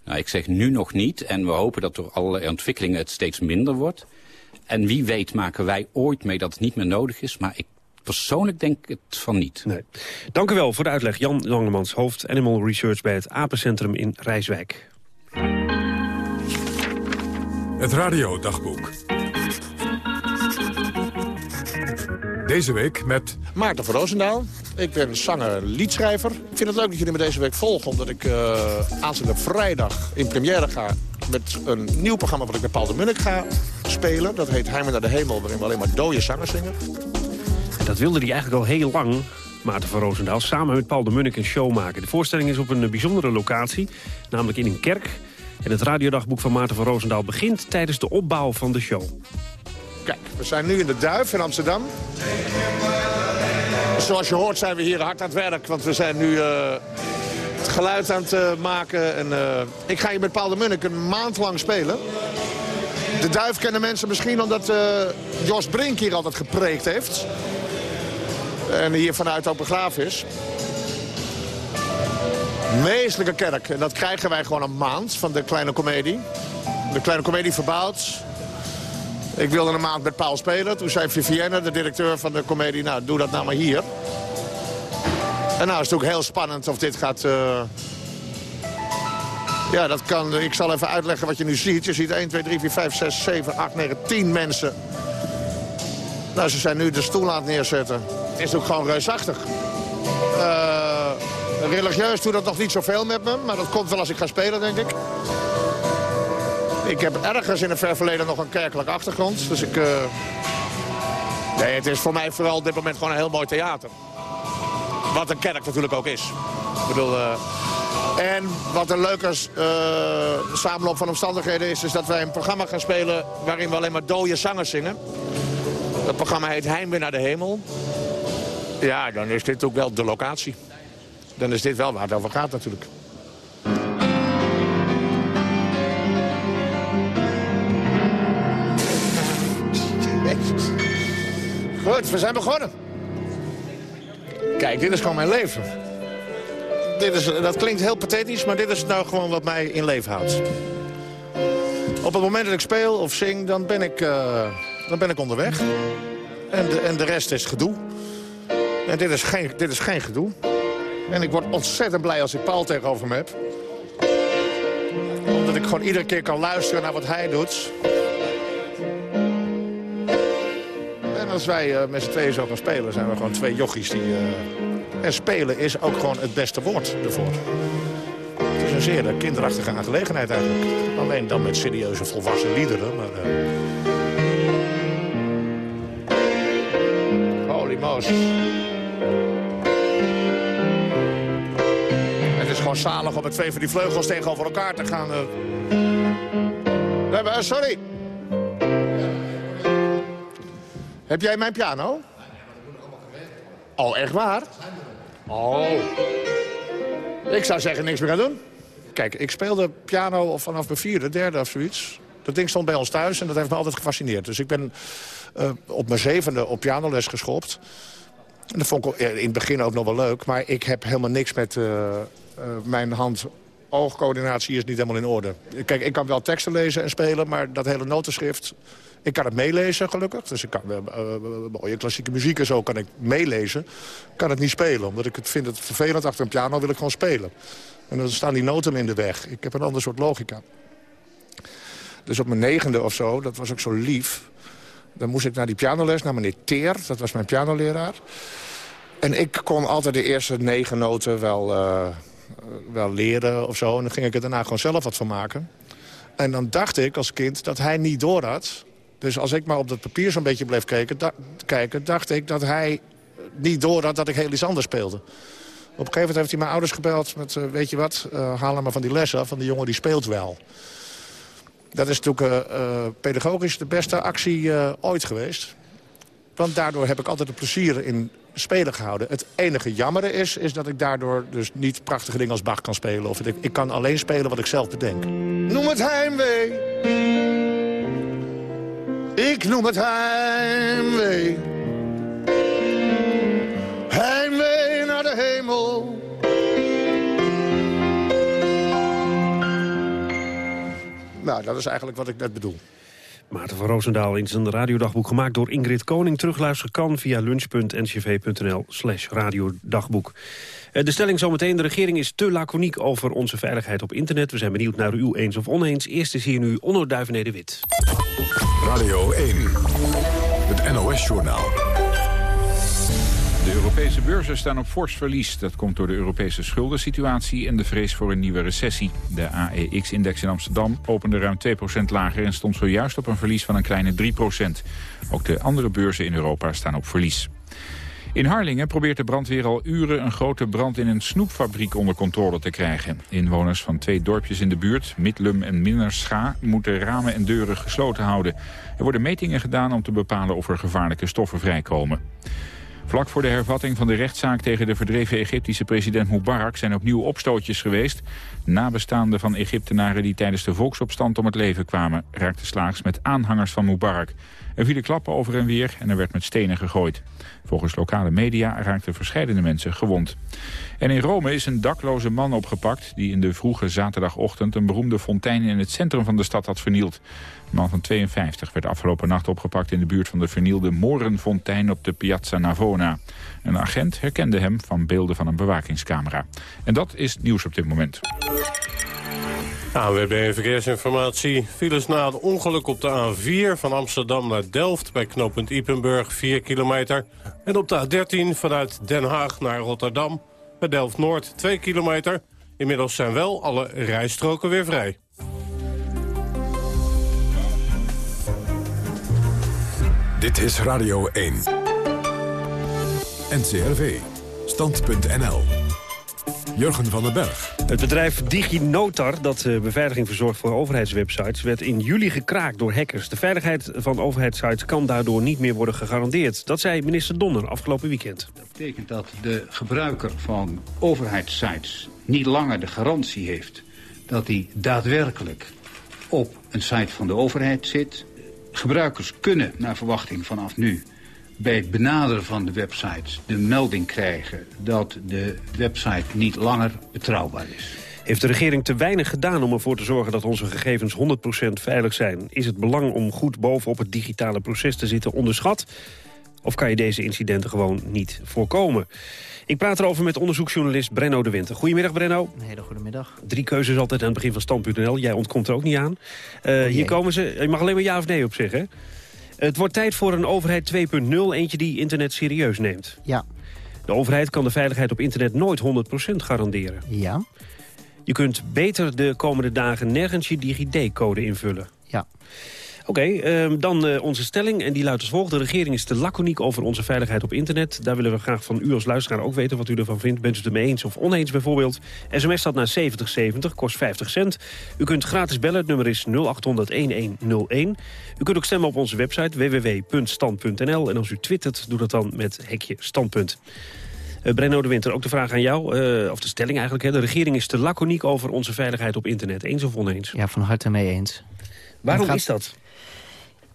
Nou, ik zeg nu nog niet, en we hopen dat door allerlei ontwikkelingen het steeds minder wordt. En wie weet maken wij ooit mee dat het niet meer nodig is, maar ik persoonlijk denk ik het van niet. Nee. Dank u wel voor de uitleg. Jan Langemans, hoofd Animal Research bij het Apencentrum in Rijswijk. Het radiodagboek. Deze week met... Maarten van Roosendaal. Ik ben zanger, liedschrijver. Ik vind het leuk dat jullie me deze week volgen... omdat ik uh, aanstaande vrijdag in première ga... met een nieuw programma wat ik met Paul de Munnik ga spelen. Dat heet Heimen naar de Hemel, waarin we alleen maar dode zangers zingen. Dat wilde hij eigenlijk al heel lang, Maarten van Roosendaal... samen met Paul de Munnik een show maken. De voorstelling is op een bijzondere locatie, namelijk in een kerk. En het radiodagboek van Maarten van Roosendaal begint tijdens de opbouw van de show. Kijk, we zijn nu in de Duif in Amsterdam. Zoals je hoort zijn we hier hard aan het werk, want we zijn nu uh, het geluid aan het uh, maken. En, uh, ik ga hier met Paul de Munnik een maand lang spelen. De Duif kennen mensen misschien omdat Jos Brink hier altijd gepreekt heeft. En hier vanuit ook begraven is. Kerk. En dat krijgen wij gewoon een maand van de Kleine Comedie. De Kleine Comedie verbouwd. Ik wilde een maand met Paul spelen. Toen zei Vivienne, de directeur van de comedie, nou, doe dat nou maar hier. En nou is het ook heel spannend of dit gaat... Uh... Ja, dat kan... Ik zal even uitleggen wat je nu ziet. Je ziet 1, 2, 3, 4, 5, 6, 7, 8, 9, 10 mensen. Nou, ze zijn nu de stoel aan het neerzetten. Het is ook gewoon reusachtig. Uh, religieus doet dat nog niet zoveel met me. Maar dat komt wel als ik ga spelen, denk ik. Ik heb ergens in het ver verleden nog een kerkelijke achtergrond. Dus ik... Uh... Nee, het is voor mij vooral op dit moment gewoon een heel mooi theater. Wat een kerk natuurlijk ook is. Ik bedoel... Uh... En wat een leuke samenloop van omstandigheden is... is dat wij een programma gaan spelen waarin we alleen maar dode zangers zingen. Dat programma heet Heimwee naar de Hemel. Ja, dan is dit ook wel de locatie. Dan is dit wel waar het over gaat natuurlijk. Goed, we zijn begonnen. Kijk, dit is gewoon mijn leven. Dit is, dat klinkt heel pathetisch, maar dit is nou gewoon wat mij in leven houdt. Op het moment dat ik speel of zing, dan ben ik, uh, dan ben ik onderweg. En de, en de rest is gedoe. En dit is, geen, dit is geen gedoe. En ik word ontzettend blij als ik Paul tegenover me heb. Omdat ik gewoon iedere keer kan luisteren naar wat hij doet. En als wij uh, met z'n tweeën zo gaan spelen, zijn we gewoon twee jochies die... Uh... En spelen is ook gewoon het beste woord ervoor. Het is een zeer kinderachtige aangelegenheid eigenlijk. Alleen dan met serieuze volwassen liederen. Maar, uh... Moos. Het is gewoon zalig om met twee van die vleugels tegenover elkaar te gaan. We hebben, sorry. Heb jij mijn piano? Oh, echt waar? Oh. Ik zou zeggen niks meer gaan doen. Kijk, ik speelde piano vanaf mijn vierde, derde of zoiets. Dat ding stond bij ons thuis en dat heeft me altijd gefascineerd. Dus ik ben uh, op mijn zevende op pianoles geschopt. En dat vond ik in het begin ook nog wel leuk. Maar ik heb helemaal niks met uh, uh, mijn hand-oogcoördinatie is niet helemaal in orde. Kijk, ik kan wel teksten lezen en spelen, maar dat hele notenschrift... Ik kan het meelezen, gelukkig. Dus ik kan mooie klassieke muziek en zo kan ik meelezen. Kan het niet spelen, omdat ik het vind het vervelend. Achter een piano wil ik gewoon spelen. En dan staan die noten in de weg. Ik heb een ander soort logica. Dus op mijn negende of zo, dat was ook zo lief... dan moest ik naar die pianoles, naar meneer Teer. Dat was mijn pianoleraar. En ik kon altijd de eerste negen noten wel... Uh, wel leren of zo. En dan ging ik er daarna gewoon zelf wat van maken. En dan dacht ik als kind dat hij niet door had. Dus als ik maar op dat papier zo'n beetje bleef kijken, kijken... dacht ik dat hij niet door had dat ik heel iets anders speelde. Op een gegeven moment heeft hij mijn ouders gebeld met... Uh, weet je wat, uh, haal hem maar van die les af, van die jongen die speelt wel. Dat is natuurlijk uh, pedagogisch de beste actie ooit geweest. Want daardoor heb ik altijd het plezier in spelen gehouden. Het enige jammere is, is dat ik daardoor dus niet prachtige dingen als Bach kan spelen. Of ik, ik kan alleen spelen wat ik zelf bedenk. Noem het heimwee. Ik noem het. Heimwee Nou, dat is eigenlijk wat ik net bedoel. Maarten van Roosendaal in zijn radiodagboek gemaakt door Ingrid Koning. Terugluisteren kan via lunch.ncv.nl slash radiodagboek. Eh, de stelling zometeen, de regering is te laconiek over onze veiligheid op internet. We zijn benieuwd naar u eens of oneens. Eerst is hier nu Onno Duivenede-Wit. Radio 1, het NOS-journaal. De Europese beurzen staan op fors verlies. Dat komt door de Europese schuldensituatie en de vrees voor een nieuwe recessie. De AEX-index in Amsterdam opende ruim 2% lager... en stond zojuist op een verlies van een kleine 3%. Ook de andere beurzen in Europa staan op verlies. In Harlingen probeert de brandweer al uren een grote brand in een snoepfabriek onder controle te krijgen. Inwoners van twee dorpjes in de buurt, Midlum en Minnerscha, moeten ramen en deuren gesloten houden. Er worden metingen gedaan om te bepalen of er gevaarlijke stoffen vrijkomen. Vlak voor de hervatting van de rechtszaak tegen de verdreven Egyptische president Mubarak zijn opnieuw opstootjes geweest. Nabestaanden van Egyptenaren die tijdens de volksopstand om het leven kwamen raakten slaags met aanhangers van Mubarak. Er vielen klappen over en weer en er werd met stenen gegooid. Volgens lokale media raakten verschillende mensen gewond. En in Rome is een dakloze man opgepakt... die in de vroege zaterdagochtend een beroemde fontein in het centrum van de stad had vernield. De man van 52 werd afgelopen nacht opgepakt in de buurt van de vernielde Morenfontein op de Piazza Navona. Een agent herkende hem van beelden van een bewakingscamera. En dat is nieuws op dit moment. ANWB Verkeersinformatie. Files na het ongeluk op de A4 van Amsterdam naar Delft... bij knooppunt Ipenburg, 4 kilometer. En op de A13 vanuit Den Haag naar Rotterdam... bij Delft-Noord, 2 kilometer. Inmiddels zijn wel alle rijstroken weer vrij. Dit is Radio 1. NCRV. Stand.nl. Jurgen van den Berg. Het bedrijf DigiNotar, dat eh, beveiliging verzorgt voor overheidswebsites... werd in juli gekraakt door hackers. De veiligheid van overheidssites kan daardoor niet meer worden gegarandeerd. Dat zei minister Donner afgelopen weekend. Dat betekent dat de gebruiker van overheidssites niet langer de garantie heeft... dat hij daadwerkelijk op een site van de overheid zit. Gebruikers kunnen naar verwachting vanaf nu bij het benaderen van de websites de melding krijgen... dat de website niet langer betrouwbaar is. Heeft de regering te weinig gedaan om ervoor te zorgen dat onze gegevens 100% veilig zijn? Is het belang om goed bovenop het digitale proces te zitten onderschat? Of kan je deze incidenten gewoon niet voorkomen? Ik praat erover met onderzoeksjournalist Brenno de Winter. Goedemiddag Brenno. Een hele goede middag. Drie keuzes altijd aan het begin van Stand.nl. Jij ontkomt er ook niet aan. Uh, hier komen ze. Je mag alleen maar ja of nee op zeggen. Het wordt tijd voor een overheid 2.0, eentje die internet serieus neemt. Ja. De overheid kan de veiligheid op internet nooit 100% garanderen. Ja. Je kunt beter de komende dagen nergens je DigiD-code invullen. Ja. Oké, ehm, dan uh, onze stelling. En die luidt als volgt. De regering is te laconiek over onze veiligheid op internet. Daar willen we graag van u als luisteraar ook weten wat u ervan vindt. Bent u het ermee eens of oneens bijvoorbeeld? SMS staat naar 7070, kost 50 cent. U kunt gratis bellen, het nummer is 0800-1101. U kunt ook stemmen op onze website www.stand.nl. En als u twittert, doe dat dan met hekje standpunt. Uh, Brenno de Winter, ook de vraag aan jou, uh, of de stelling eigenlijk. Hè. De regering is te laconiek over onze veiligheid op internet. Eens of oneens? Ja, van harte mee eens. Waarom is dat?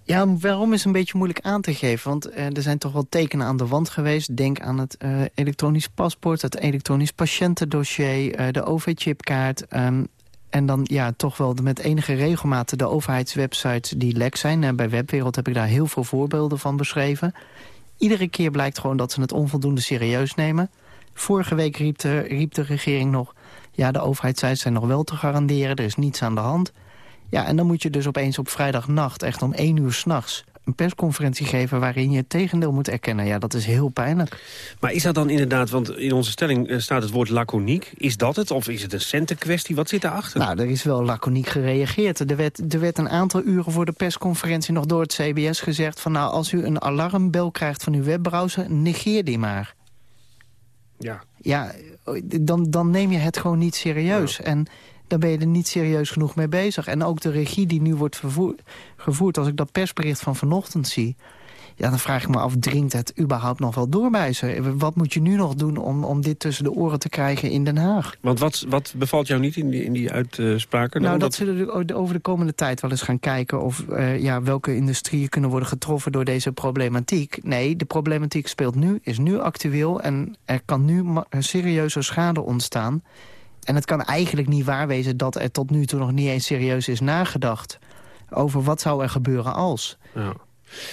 Ja, waarom is een beetje moeilijk aan te geven. Want uh, er zijn toch wel tekenen aan de wand geweest. Denk aan het uh, elektronisch paspoort, het elektronisch patiëntendossier... Uh, de OV-chipkaart. Um, en dan ja, toch wel met enige regelmaat de overheidswebsites die lek zijn. bij Webwereld heb ik daar heel veel voorbeelden van beschreven. Iedere keer blijkt gewoon dat ze het onvoldoende serieus nemen. Vorige week riep de, riep de regering nog... ja, de overheidssites zijn nog wel te garanderen, er is niets aan de hand... Ja, en dan moet je dus opeens op vrijdagnacht, echt om één uur s'nachts... een persconferentie geven... waarin je het tegendeel moet erkennen. Ja, dat is heel pijnlijk. Maar is dat dan inderdaad, want in onze stelling eh, staat het woord laconiek. Is dat het of is het een centenkwestie? Wat zit daarachter? Nou, er is wel laconiek gereageerd. Er werd, er werd een aantal uren voor de persconferentie nog door het CBS gezegd... van nou, als u een alarmbel krijgt van uw webbrowser, negeer die maar. Ja. Ja, dan, dan neem je het gewoon niet serieus. En dan ben je er niet serieus genoeg mee bezig. En ook de regie die nu wordt gevoerd... als ik dat persbericht van vanochtend zie... Ja, dan vraag ik me af, dringt het überhaupt nog wel door bij ze? Wat moet je nu nog doen om, om dit tussen de oren te krijgen in Den Haag? Want wat, wat bevalt jou niet in die, in die uitspraken? Nou, dat, ze er over de komende tijd wel eens gaan kijken... of uh, ja, welke industrieën kunnen worden getroffen door deze problematiek. Nee, de problematiek speelt nu, is nu actueel... en er kan nu serieuze schade ontstaan... En het kan eigenlijk niet waar wezen dat er tot nu toe nog niet eens serieus is nagedacht... over wat zou er gebeuren als. Ja.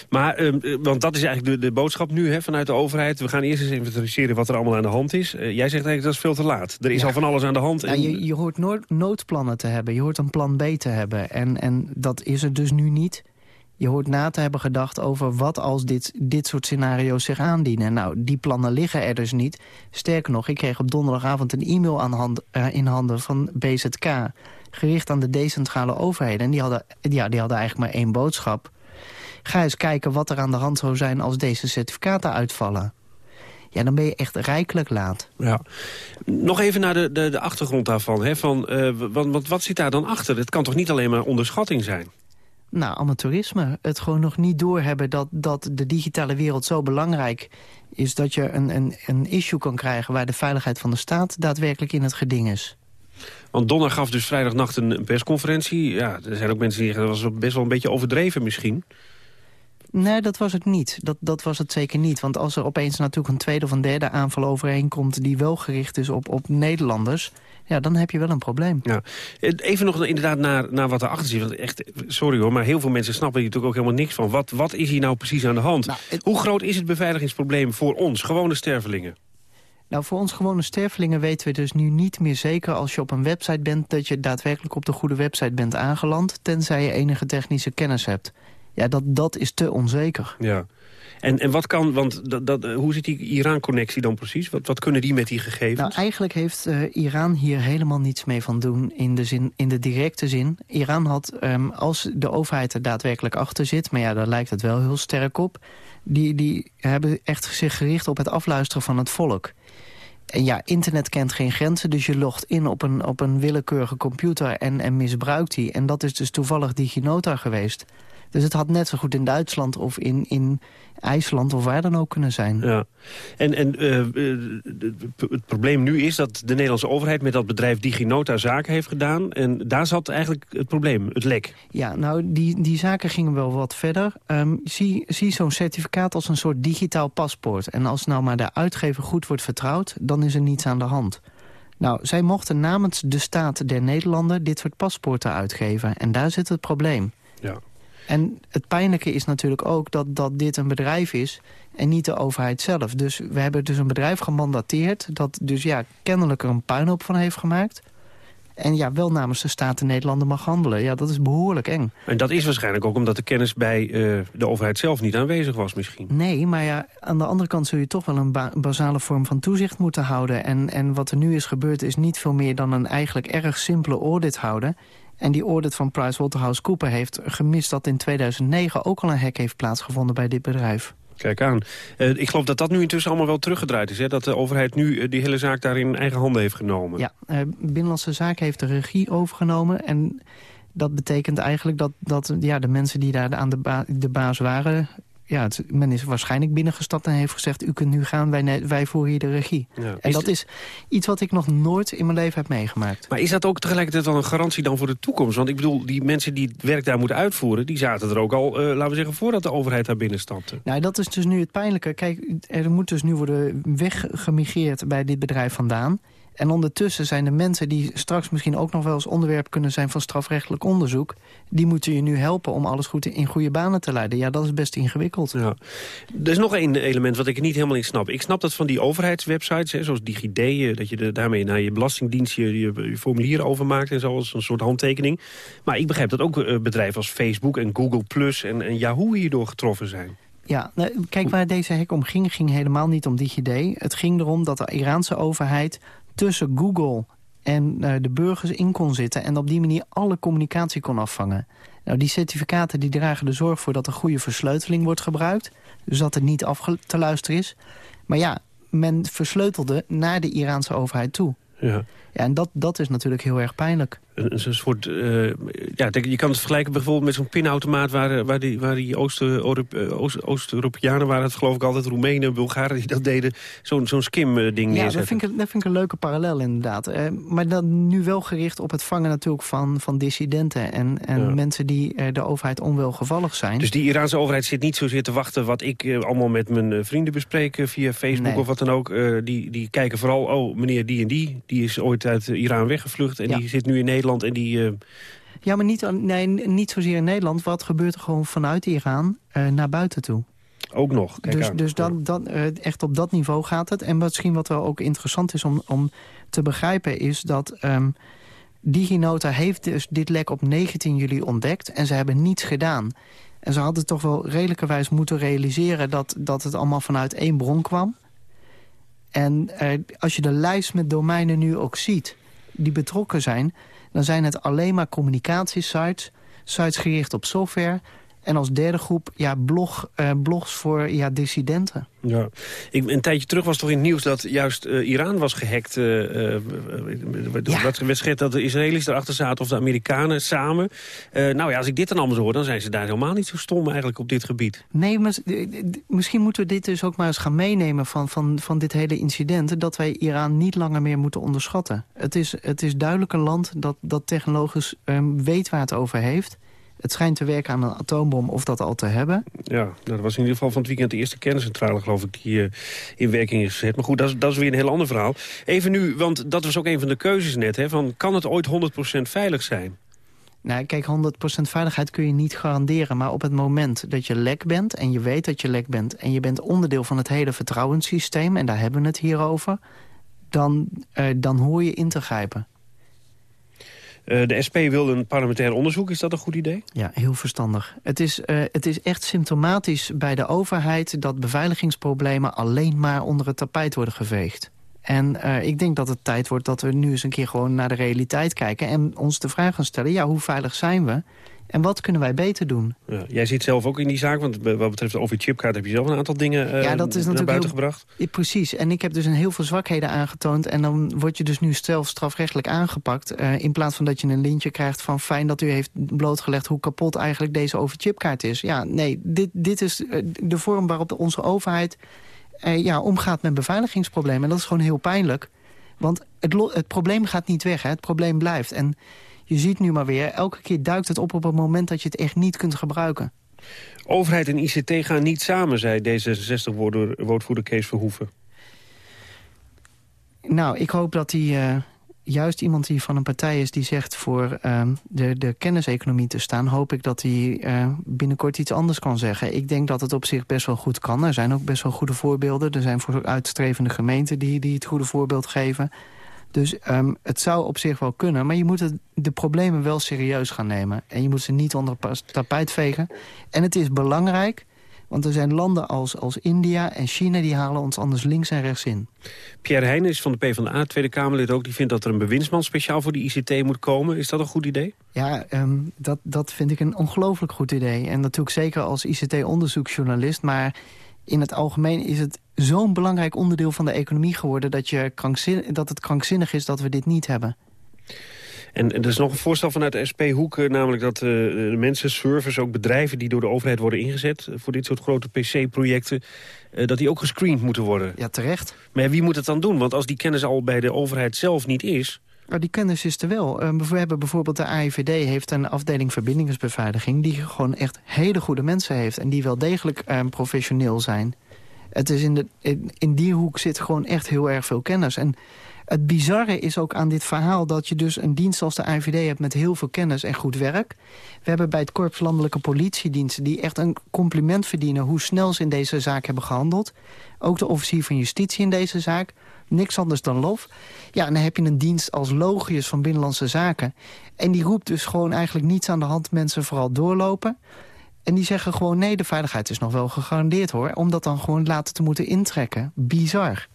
Maar, ehm, eh, want dat is eigenlijk de, de boodschap nu hè, vanuit de overheid. We gaan eerst eens inventariseren wat er allemaal aan de hand is. Uh, jij zegt eigenlijk dat is veel te laat. Er is al van alles aan de hand. En... Ja, je, je hoort noodplannen te hebben. Je hoort een plan B te hebben. En, en dat is er dus nu niet. Je hoort na te hebben gedacht over wat als dit, dit soort scenario's zich aandienen. Nou, die plannen liggen er dus niet. Sterker nog, ik kreeg op donderdagavond een e-mail uh, in handen van BZK... gericht aan de decentrale overheden. En die hadden, ja, die hadden eigenlijk maar één boodschap. Ga eens kijken wat er aan de hand zou zijn als deze certificaten uitvallen. Ja, dan ben je echt rijkelijk laat. Ja. Nog even naar de, de, de achtergrond daarvan. Hè? Van, uh, wat, wat zit daar dan achter? Het kan toch niet alleen maar onderschatting zijn? Nou, amateurisme. Het gewoon nog niet doorhebben dat, dat de digitale wereld zo belangrijk is... dat je een, een, een issue kan krijgen waar de veiligheid van de staat daadwerkelijk in het geding is. Want Donner gaf dus vrijdagnacht een persconferentie. Ja, er zijn ook mensen die zeggen dat was best wel een beetje overdreven misschien. Nee, dat was het niet. Dat, dat was het zeker niet. Want als er opeens natuurlijk een tweede of een derde aanval overeenkomt... die wel gericht is op, op Nederlanders... ja, dan heb je wel een probleem. Ja. Even nog inderdaad naar, naar wat erachter zit. Want echt, sorry hoor, maar heel veel mensen snappen hier natuurlijk ook helemaal niks van. Wat, wat is hier nou precies aan de hand? Nou, Hoe groot is het beveiligingsprobleem voor ons, gewone stervelingen? Nou, voor ons gewone stervelingen weten we dus nu niet meer zeker... als je op een website bent, dat je daadwerkelijk op de goede website bent aangeland... tenzij je enige technische kennis hebt. Ja, dat, dat is te onzeker. Ja. En, en wat kan, want dat, dat, hoe zit die Iran-connectie dan precies? Wat, wat kunnen die met die gegevens? Nou, eigenlijk heeft uh, Iran hier helemaal niets mee van doen in de, zin, in de directe zin. Iran had, um, als de overheid er daadwerkelijk achter zit... maar ja, daar lijkt het wel heel sterk op... die, die hebben echt zich gericht op het afluisteren van het volk. En ja, internet kent geen grenzen, dus je logt in op een, op een willekeurige computer en, en misbruikt die. En dat is dus toevallig DigiNota geweest... Dus het had net zo goed in Duitsland of in, in IJsland of waar dan ook kunnen zijn. Ja. En, en uh, het probleem nu is dat de Nederlandse overheid met dat bedrijf DigiNota zaken heeft gedaan. En daar zat eigenlijk het probleem, het lek. Ja, nou, die, die zaken gingen wel wat verder. Um, zie zie zo'n certificaat als een soort digitaal paspoort. En als nou maar de uitgever goed wordt vertrouwd, dan is er niets aan de hand. Nou, zij mochten namens de staat der Nederlanden dit soort paspoorten uitgeven. En daar zit het probleem. Ja. En het pijnlijke is natuurlijk ook dat, dat dit een bedrijf is en niet de overheid zelf. Dus we hebben dus een bedrijf gemandateerd dat dus ja, kennelijk er een puinhoop van heeft gemaakt. En ja, wel namens de Staten Nederlanden mag handelen. Ja, dat is behoorlijk eng. En dat is waarschijnlijk ook omdat de kennis bij uh, de overheid zelf niet aanwezig was misschien. Nee, maar ja, aan de andere kant zul je toch wel een ba basale vorm van toezicht moeten houden. En, en wat er nu is gebeurd is niet veel meer dan een eigenlijk erg simpele audit houden. En die audit van PricewaterhouseCoopers heeft gemist... dat in 2009 ook al een hek heeft plaatsgevonden bij dit bedrijf. Kijk aan. Uh, ik geloof dat dat nu intussen allemaal wel teruggedraaid is. Hè? Dat de overheid nu uh, die hele zaak daar in eigen handen heeft genomen. Ja, uh, Binnenlandse Zaken heeft de regie overgenomen. En dat betekent eigenlijk dat, dat ja, de mensen die daar aan de, ba de baas waren ja, het, men is waarschijnlijk binnengestapt en heeft gezegd... u kunt nu gaan, wij, wij voeren hier de regie. Ja. En dat is iets wat ik nog nooit in mijn leven heb meegemaakt. Maar is dat ook tegelijkertijd wel een garantie dan voor de toekomst? Want ik bedoel, die mensen die het werk daar moeten uitvoeren... die zaten er ook al, uh, laten we zeggen, voordat de overheid daar binnen stapte. Nou, dat is dus nu het pijnlijke. Kijk, er moet dus nu worden weggemigreerd bij dit bedrijf vandaan... En ondertussen zijn de mensen die straks misschien ook nog wel eens onderwerp kunnen zijn van strafrechtelijk onderzoek, die moeten je nu helpen om alles goed in goede banen te leiden. Ja, dat is best ingewikkeld. Ja. Er is nog één element wat ik niet helemaal in snap. Ik snap dat van die overheidswebsites, hè, zoals DigiD, eh, dat je de, daarmee naar je belastingdienst je, je, je formulieren overmaakt en zo, als een soort handtekening. Maar ik begrijp dat ook eh, bedrijven als Facebook en Google Plus en, en Yahoo hierdoor getroffen zijn. Ja, nou, kijk waar deze hek om ging, ging helemaal niet om DigiD. Het ging erom dat de Iraanse overheid tussen Google en uh, de burgers in kon zitten... en op die manier alle communicatie kon afvangen. Nou, die certificaten die dragen er zorg voor dat er goede versleuteling wordt gebruikt. Dus dat het niet af te luisteren is. Maar ja, men versleutelde naar de Iraanse overheid toe. Ja. Ja, en dat, dat is natuurlijk heel erg pijnlijk een, een soort... Uh, ja, je kan het vergelijken bijvoorbeeld met zo'n pinautomaat... waar, eh, waar die, waar die Oost-Europeanen Oost waren het geloof ik altijd... Roemenen, Bulgaren die dat deden, zo'n zo'n skim-ding ja, neerzetten. dat vind, ik, dat vind ik een leuke parallel inderdaad. Uh, maar dan nu wel gericht op het vangen natuurlijk van, van dissidenten... en, en mensen die uh, de overheid onwelgevallig zijn. Dus die Iraanse overheid zit niet zozeer te wachten... wat ik allemaal met mijn vrienden bespreek via Facebook of wat dan ook. die, die kijken vooral, oh, meneer die en die... die is ooit uit Iran weggevlucht en die zit nu in Nederland en die... Uh... Ja, maar niet, nee, niet zozeer in Nederland. Wat gebeurt er gewoon vanuit Iran uh, naar buiten toe? Ook nog, kijk Dus, dus dat, dat, uh, echt op dat niveau gaat het. En misschien wat wel ook interessant is om, om te begrijpen... is dat um, DigiNota heeft dus dit lek op 19 juli ontdekt... en ze hebben niets gedaan. En ze hadden toch wel redelijkerwijs moeten realiseren... dat, dat het allemaal vanuit één bron kwam. En als je de lijst met domeinen nu ook ziet die betrokken zijn dan zijn het alleen maar communicatiesites, sites gericht op software... En als derde groep ja, blog, uh, blogs voor ja, dissidenten. Ja. Ik, een tijdje terug was toch in het nieuws dat juist uh, Iran was gehackt. Uh, ja. Dat werd dat de Israëli's erachter zaten of de Amerikanen samen. nou ja, als ik dit dan allemaal zo hoor, dan zijn ze daar helemaal niet zo stom eigenlijk op dit gebied. Nee, maar misschien moeten we dit dus ook maar eens gaan meenemen van, van, van dit hele incident. Dat wij Iran niet langer meer moeten onderschatten. Het is, het is duidelijk een land dat, dat technologisch um, weet waar het over heeft. Het schijnt te werken aan een atoombom of dat al te hebben. Ja, nou, dat was in ieder geval van het weekend de eerste kerncentrale, geloof ik, die uh, in werking is gezet. Maar goed, dat is, dat is weer een heel ander verhaal. Even nu, want dat was ook een van de keuzes net, hè, van kan het ooit 100% veilig zijn? Nou, kijk, 100% veiligheid kun je niet garanderen. Maar op het moment dat je lek bent en je weet dat je lek bent... en je bent onderdeel van het hele vertrouwenssysteem... en daar hebben we het hier over... dan, uh, dan hoor je in te grijpen. Uh, de SP wil een parlementair onderzoek. Is dat een goed idee? Ja, heel verstandig. Het is, uh, het is echt symptomatisch bij de overheid... dat beveiligingsproblemen alleen maar onder het tapijt worden geveegd. En uh, ik denk dat het tijd wordt dat we nu eens een keer gewoon naar de realiteit kijken... en ons de vraag gaan stellen, ja, hoe veilig zijn we? En wat kunnen wij beter doen? Ja, jij zit zelf ook in die zaak, want wat betreft de OV-chipkaart... heb je zelf een aantal dingen uh, ja, dat is naar buiten gebracht. Precies, en ik heb dus een heel veel zwakheden aangetoond... en dan word je dus nu zelf strafrechtelijk aangepakt... Uh, in plaats van dat je een lintje krijgt van... fijn dat u heeft blootgelegd hoe kapot eigenlijk deze OV-chipkaart is. Ja, nee, dit, dit is eh, de vorm waarop onze overheid... ja, omgaat met beveiligingsproblemen. En dat is gewoon heel pijnlijk. Want het, het probleem gaat niet weg, hè. het probleem blijft. En je ziet nu maar weer, elke keer duikt het op op het moment dat je het echt niet kunt gebruiken. Overheid en ICT gaan niet samen, zei D66-woordvoerder Kees Verhoeven. Nou, ik hoop dat hij uh, juist iemand die van een partij is... die zegt voor uh, de, de kenniseconomie te staan... hoop ik dat hij uh, binnenkort iets anders kan zeggen. Ik denk dat het op zich best wel goed kan. Er zijn ook best wel goede voorbeelden. Er zijn voor uitstrevende gemeenten die, die het goede voorbeeld geven... Dus um, het zou op zich wel kunnen, maar je moet het, de problemen wel serieus gaan nemen. En je moet ze niet onder het tapijt vegen. En het is belangrijk, want er zijn landen als, als India en China... die halen ons anders links en rechts in. Pierre Heijn is van de PvdA, Tweede Kamerlid ook... die vindt dat er een bewindsman speciaal voor de ICT moet komen. Is dat een goed idee? Ja, um, dat, dat vind ik een ongelooflijk goed idee. En natuurlijk zeker als ICT-onderzoeksjournalist. Maar in het algemeen is het zo'n belangrijk onderdeel van de economie geworden... Dat, je dat het krankzinnig is dat we dit niet hebben. En er is nog een voorstel vanuit de SP-hoek... namelijk dat de mensen, servers, ook bedrijven die door de overheid worden ingezet... voor dit soort grote PC-projecten, dat die ook gescreend moeten worden. Ja, terecht. Maar wie moet het dan doen? Want als die kennis al bij de overheid zelf niet is... Nou, die kennis is er wel. Uh, we hebben bijvoorbeeld de AIVD heeft een afdeling verbindingsbeveiliging... die gewoon echt hele goede mensen heeft... en die wel degelijk uh, professioneel zijn. Het is in, de, in, in, die hoek zit gewoon echt heel erg veel kennis. En Het bizarre is ook aan dit verhaal dat je dus een dienst als de AIVD hebt... met heel veel kennis en goed werk. We hebben bij het Korps Landelijke Politiediensten... die echt een compliment verdienen hoe snel ze in deze zaak hebben gehandeld. Ook de officier van justitie in deze zaak. Niks anders dan lof. Ja, en dan heb je een dienst als Logius van Binnenlandse Zaken. En die roept dus gewoon eigenlijk niets aan de hand... mensen vooral doorlopen... En die zeggen gewoon, nee, de veiligheid is nog wel gegarandeerd hoor. Om dat dan gewoon later te moeten intrekken. Bizar.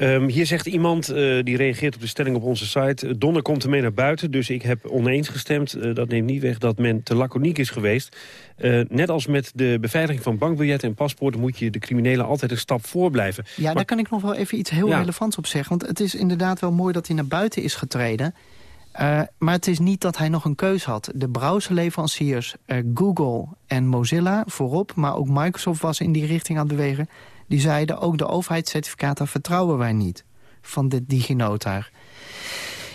Um, hier zegt iemand, uh, die reageert op de stelling op onze site... Donner komt ermee naar buiten, dus ik heb oneens gestemd. Uh, dat neemt niet weg dat men te laconiek is geweest. Uh, net als met de beveiliging van bankbiljetten en paspoorten... moet je de criminelen altijd een stap voor blijven. Ja, maar... daar kan ik nog wel even iets heel ja. relevants op zeggen. Want het is inderdaad wel mooi dat hij naar buiten is getreden... Uh, maar het is niet dat hij nog een keus had. De browserleveranciers uh, Google en Mozilla voorop... maar ook Microsoft was in die richting aan het bewegen... die zeiden ook de overheidscertificaten vertrouwen wij niet... van dit DigiNotar.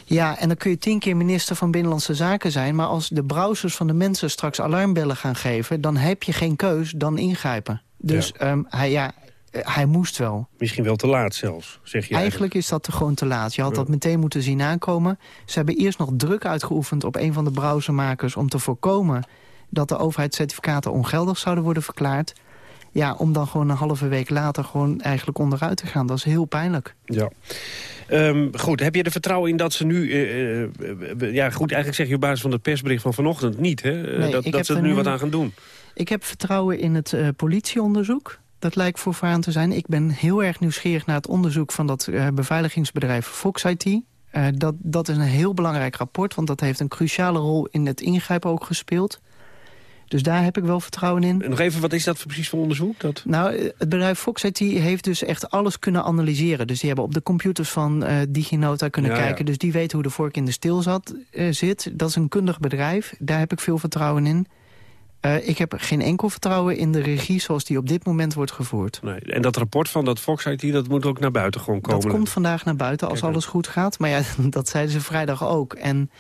Ja, en dan kun je tien keer minister van Binnenlandse Zaken zijn... maar als de browsers van de mensen straks alarmbellen gaan geven... dan heb je geen keus dan ingrijpen. Dus ja. Um, hij, ja, hij moest wel. Misschien wel te laat zelfs, zeg je Eigenlijk is dat gewoon te laat. Je had dat meteen moeten zien aankomen. Ze hebben eerst nog druk uitgeoefend op een van de browsermakers... om te voorkomen dat de overheidscertificaten ongeldig zouden worden verklaard. Ja, om dan gewoon een halve week later gewoon eigenlijk onderuit te gaan. Dat is heel pijnlijk. Ja. Um, goed, heb je er vertrouwen in dat ze nu... Uh, uh, ja, goed, eigenlijk zeg je op basis van het persbericht van vanochtend niet, hè? Nee, dat dat ze er nu, nu wat aan gaan doen. Ik heb vertrouwen in het politieonderzoek. Dat lijkt vooraan te zijn. Ik ben heel erg nieuwsgierig naar het onderzoek van dat beveiligingsbedrijf Fox IT. Dat, dat is een heel belangrijk rapport, want dat heeft een cruciale rol in het ingrijpen ook gespeeld. Dus daar heb ik wel vertrouwen in. En nog even, wat is dat precies voor onderzoek? Dat... Nou, het bedrijf Fox IT heeft dus echt alles kunnen analyseren. Dus die hebben op de computers van uh, DigiNota kunnen ja, kijken. Ja. Dus die weten hoe de vork in de stil zat, uh, zit. Dat is een kundig bedrijf. Daar heb ik veel vertrouwen in. Uh, ik heb geen enkel vertrouwen in de regie zoals die op dit moment wordt gevoerd. Nee. En dat rapport van dat Fox IT, dat moet ook naar buiten gewoon komen? Dat komt vandaag naar buiten als Kijk, alles goed gaat. Maar ja, (laughs) dat zeiden ze vrijdag ook. En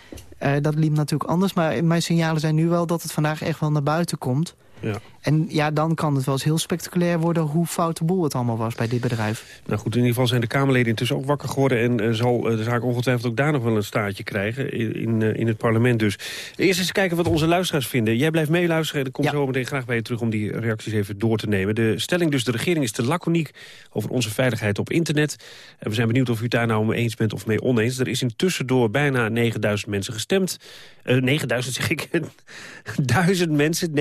uh, dat liep natuurlijk anders. Maar mijn signalen zijn nu wel dat het vandaag echt wel naar buiten komt. Ja. En ja, dan kan het wel eens heel spectaculair worden hoe fout de boel het allemaal was bij dit bedrijf. Nou goed, in ieder geval zijn de Kamerleden intussen ook wakker geworden... en uh, zal uh, de zaak ongetwijfeld ook daar nog wel een staartje krijgen in, in, uh, in het parlement dus. Eerst eens kijken wat onze luisteraars vinden. Jij blijft meeluisteren en ik kom ja. zo meteen graag bij je terug... om die reacties even door te nemen. De stelling dus, de regering is te laconiek over onze veiligheid op internet. En we zijn benieuwd of u daar nou mee eens bent of mee oneens. Er is intussen door bijna 9000 mensen gestemd. 9000 zeg ik, (laughs) 1000 mensen,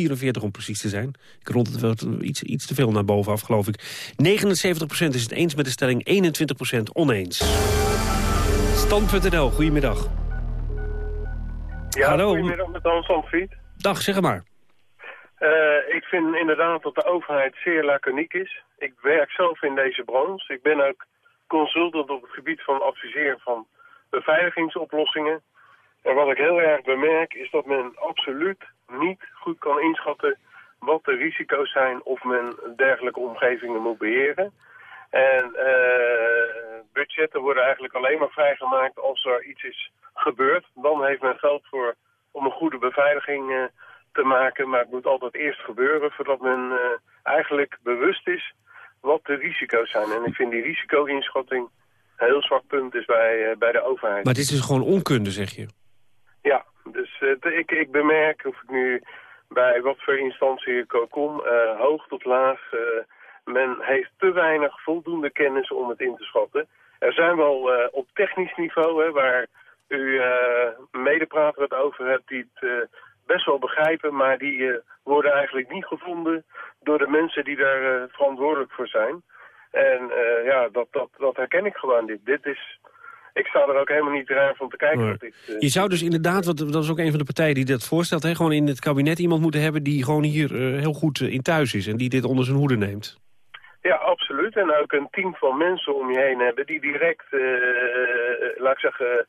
944 om precies te zijn. Ik rond het wel iets, iets te veel naar boven af, geloof ik. 79% is het eens met de stelling, 21% oneens. Stand.nl, goedemiddag. Ja, Hallo. goedemiddag met Hans Zandvliet. Dag, zeg maar. Uh, ik vind inderdaad dat de overheid zeer laconiek is. Ik werk zelf in deze branche. Ik ben ook consultant op het gebied van adviseren van beveiligingsoplossingen. En wat ik heel erg bemerk is dat men absoluut niet goed kan inschatten wat de risico's zijn of men dergelijke omgevingen moet beheren. En uh, budgetten worden eigenlijk alleen maar vrijgemaakt als er iets is gebeurd. Dan heeft men geld voor om een goede beveiliging uh, te maken. Maar het moet altijd eerst gebeuren voordat men uh, eigenlijk bewust is wat de risico's zijn. En ik vind die risico-inschatting een heel zwak punt is bij, bij de overheid. Maar het is gewoon onkunde, zeg je? Ja, dus uh, ik, ik bemerk, of ik nu bij wat voor instantie ik ook kom, uh, hoog tot laag, uh, men heeft te weinig voldoende kennis om het in te schatten. Er zijn wel op technisch niveau, hè, waar u medeprater het over hebt, die het best wel begrijpen, maar die worden eigenlijk niet gevonden door de mensen die daar verantwoordelijk voor zijn. En ja, dat, dat, dat herken ik gewoon. Dit, dit is ik sta er ook helemaal niet raar van te kijken. Dit, uh... Je zou dus inderdaad, want dat is ook een van de partijen die dat voorstelt... Hè, gewoon in het kabinet iemand moeten hebben die gewoon hier uh, heel goed uh, in thuis is... en die dit onder zijn hoede neemt. Ja, absoluut. En ook een team van mensen om je heen hebben die direct, laat ik zeggen...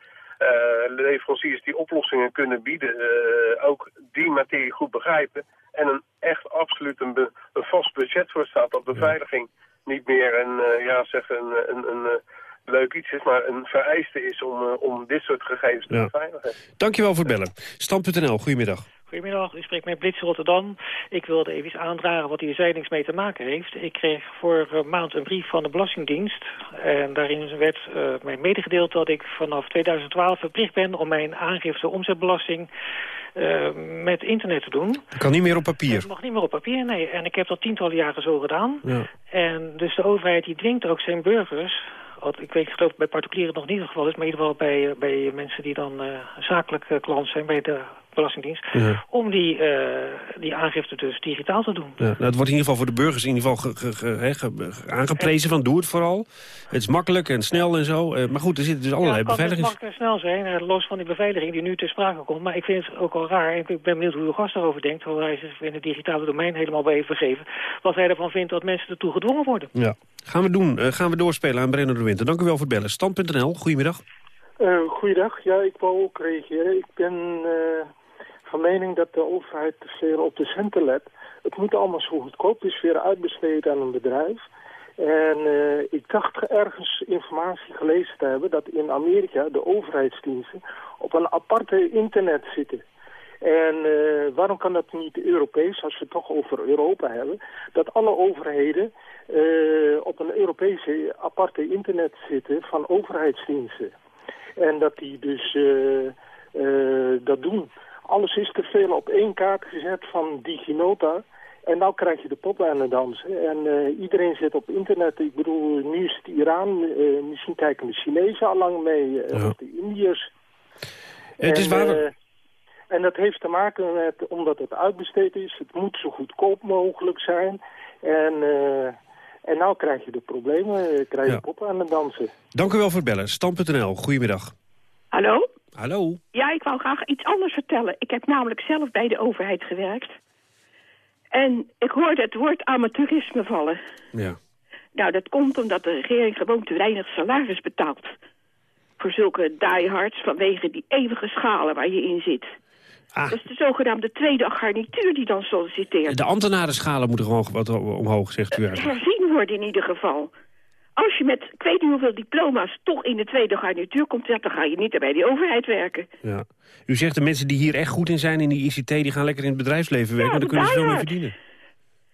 leveranciers die oplossingen kunnen bieden, ook die materie goed begrijpen. En een echt absoluut een, be, een vast budget voor staat dat beveiliging ja. niet meer een, ja, zeg een, een, een leuk iets is, maar een vereiste is om, uh, om dit soort gegevens te ja. beveiligen. Dankjewel voor het bellen. Stand.nl, goedemiddag. Goedemiddag, u spreekt met Blitz Rotterdam. Ik wilde even iets aandragen wat hier zijdelings mee te maken heeft. Ik kreeg vorige maand een brief van de Belastingdienst. En daarin werd uh, mij medegedeeld dat ik vanaf 2012 verplicht ben om mijn aangifte omzetbelasting uh, met internet te doen. Kan niet meer op papier. Het mag niet meer op papier, nee. En ik heb dat tientallen jaren zo gedaan. Ja. En dus de overheid die dwingt ook zijn burgers ik weet geloof bij particulieren nog niet het geval is... maar in ieder geval bij, bij mensen die dan uh, zakelijk uh, klant zijn... bij de Belastingdienst, Ja. om die, uh, die aangifte dus digitaal te doen. Ja, nou, het wordt in ieder geval voor de burgers in ieder geval ge, ge, ge, he, ge, aangeprezen van doe het vooral. Het is makkelijk en snel en zo. Uh, maar goed, er zitten dus allerlei ja, het beveiligings... Het mag snel zijn, uh, los van die beveiliging die nu ter sprake komt. Maar ik vind het ook al raar, en ik ben benieuwd hoe uw gast daarover denkt... hoewel hij zich in het digitale domein helemaal bij heeft vergeven... wat hij ervan vindt dat mensen ertoe gedwongen worden. Ja, gaan we doen. gaan we doorspelen aan Brenner de Winter. Dank u wel voor het bellen. Stand.nl, goedemiddag. goeiedag, ja, ik wou ook reageren. Ik ben van mening dat de overheid te veel op de centen let. Het moet allemaal zo goedkoop, dus weer uitbesteed aan een bedrijf. En uh, ik dacht ergens informatie gelezen te hebben dat in Amerika de overheidsdiensten op een aparte internet zitten. En uh, waarom kan dat niet Europees, als we het toch over Europa hebben, dat alle overheden uh, op een Europese aparte internet zitten van overheidsdiensten. En dat die dus dat doen alles is te veel op één kaart gezet van DigiNota. En nou krijg je de poppen aan het dansen. En uh, iedereen zit op internet. Ik bedoel, nu is het Iran. Uh, misschien kijken de Chinezen al lang mee. Uh, ja. Of de Indiërs. Het is waar... en, en dat heeft te maken met, omdat het uitbesteed is. Het moet zo goedkoop mogelijk zijn. En, en nou krijg je de problemen. krijg je Ja. de poppen aan het dansen. Dank u wel voor het bellen. Stand.nl, goedemiddag. Hallo? Hallo? Ja, ik wou graag iets anders vertellen. Ik heb namelijk zelf bij de overheid gewerkt. En ik hoorde het woord amateurisme vallen. Ja. Nou, dat komt omdat de regering gewoon te weinig salaris betaalt. Voor zulke diehards vanwege die eeuwige schalen waar je in zit. Ah. Dat is de zogenaamde tweede garnituur die dan solliciteert. De ambtenarenschalen moeten gewoon wat omhoog, zegt u eigenlijk. Herzien worden in ieder geval. Als je met, ik weet niet hoeveel diploma's, toch in de tweede garnituur komt... ja, dan ga je niet bij die overheid werken. Ja. U zegt de mensen die hier echt goed in zijn in die ICT... die gaan lekker in het bedrijfsleven werken, Ja, maar dan kunnen ze veel meer die verdienen.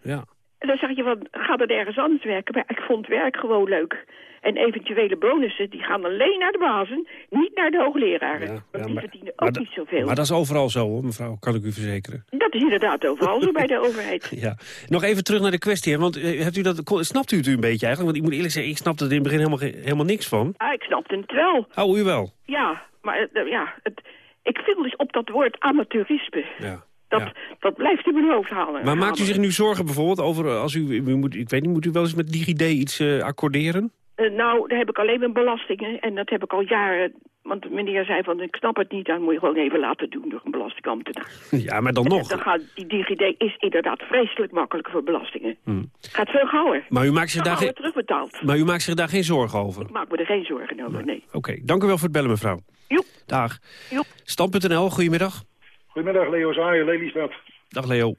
Ja. En dan zeg je van, ga dan ergens anders werken. Maar ik vond werk gewoon leuk. En eventuele bonussen, die gaan alleen naar de bazen, niet naar de hoogleraren. Want die verdienen ook Maar, niet zoveel. maar dat is overal zo, hoor, mevrouw, kan ik u verzekeren. Dat is inderdaad overal zo bij de (laughs) overheid. Ja. Nog even terug naar de kwestie, want eh, hebt u dat, snapt u het u een beetje eigenlijk? Want ik moet eerlijk zeggen, ik snapte er in het begin helemaal, helemaal niks van. Ah, ik snapte het wel. Oh, u wel? Ja, maar eh, ja, het, ik viel dus op dat woord amateurisme. Ja. Dat, dat blijft in mijn hoofd halen. Maar maakt u zich nu zorgen bijvoorbeeld over, eh, als u, u moet, ik weet niet, moet u wel eens met DigiD iets eh, accorderen? Eh, nou, daar heb ik alleen mijn belastingen. En dat heb ik al jaren. Want de meneer zei van, ik snap het niet. Dan moet je gewoon even laten doen door een belastingambtenaar. (laughs) Ja, maar dan nog. Dan gaat, die DigiD is inderdaad vreselijk makkelijk voor belastingen. Hm. Gaat veel gauwer. Maar u maakt zich daar gauwer geen, terugbetaald. maar u maakt zich daar geen zorgen over? Ik maak me er geen zorgen over, nee. Oké, dank u wel voor het bellen, mevrouw. Joep. Dag. Joep. Stand.nl, goedemiddag. Goedemiddag, Leo Zaaien, Lelystad. Dag Leo.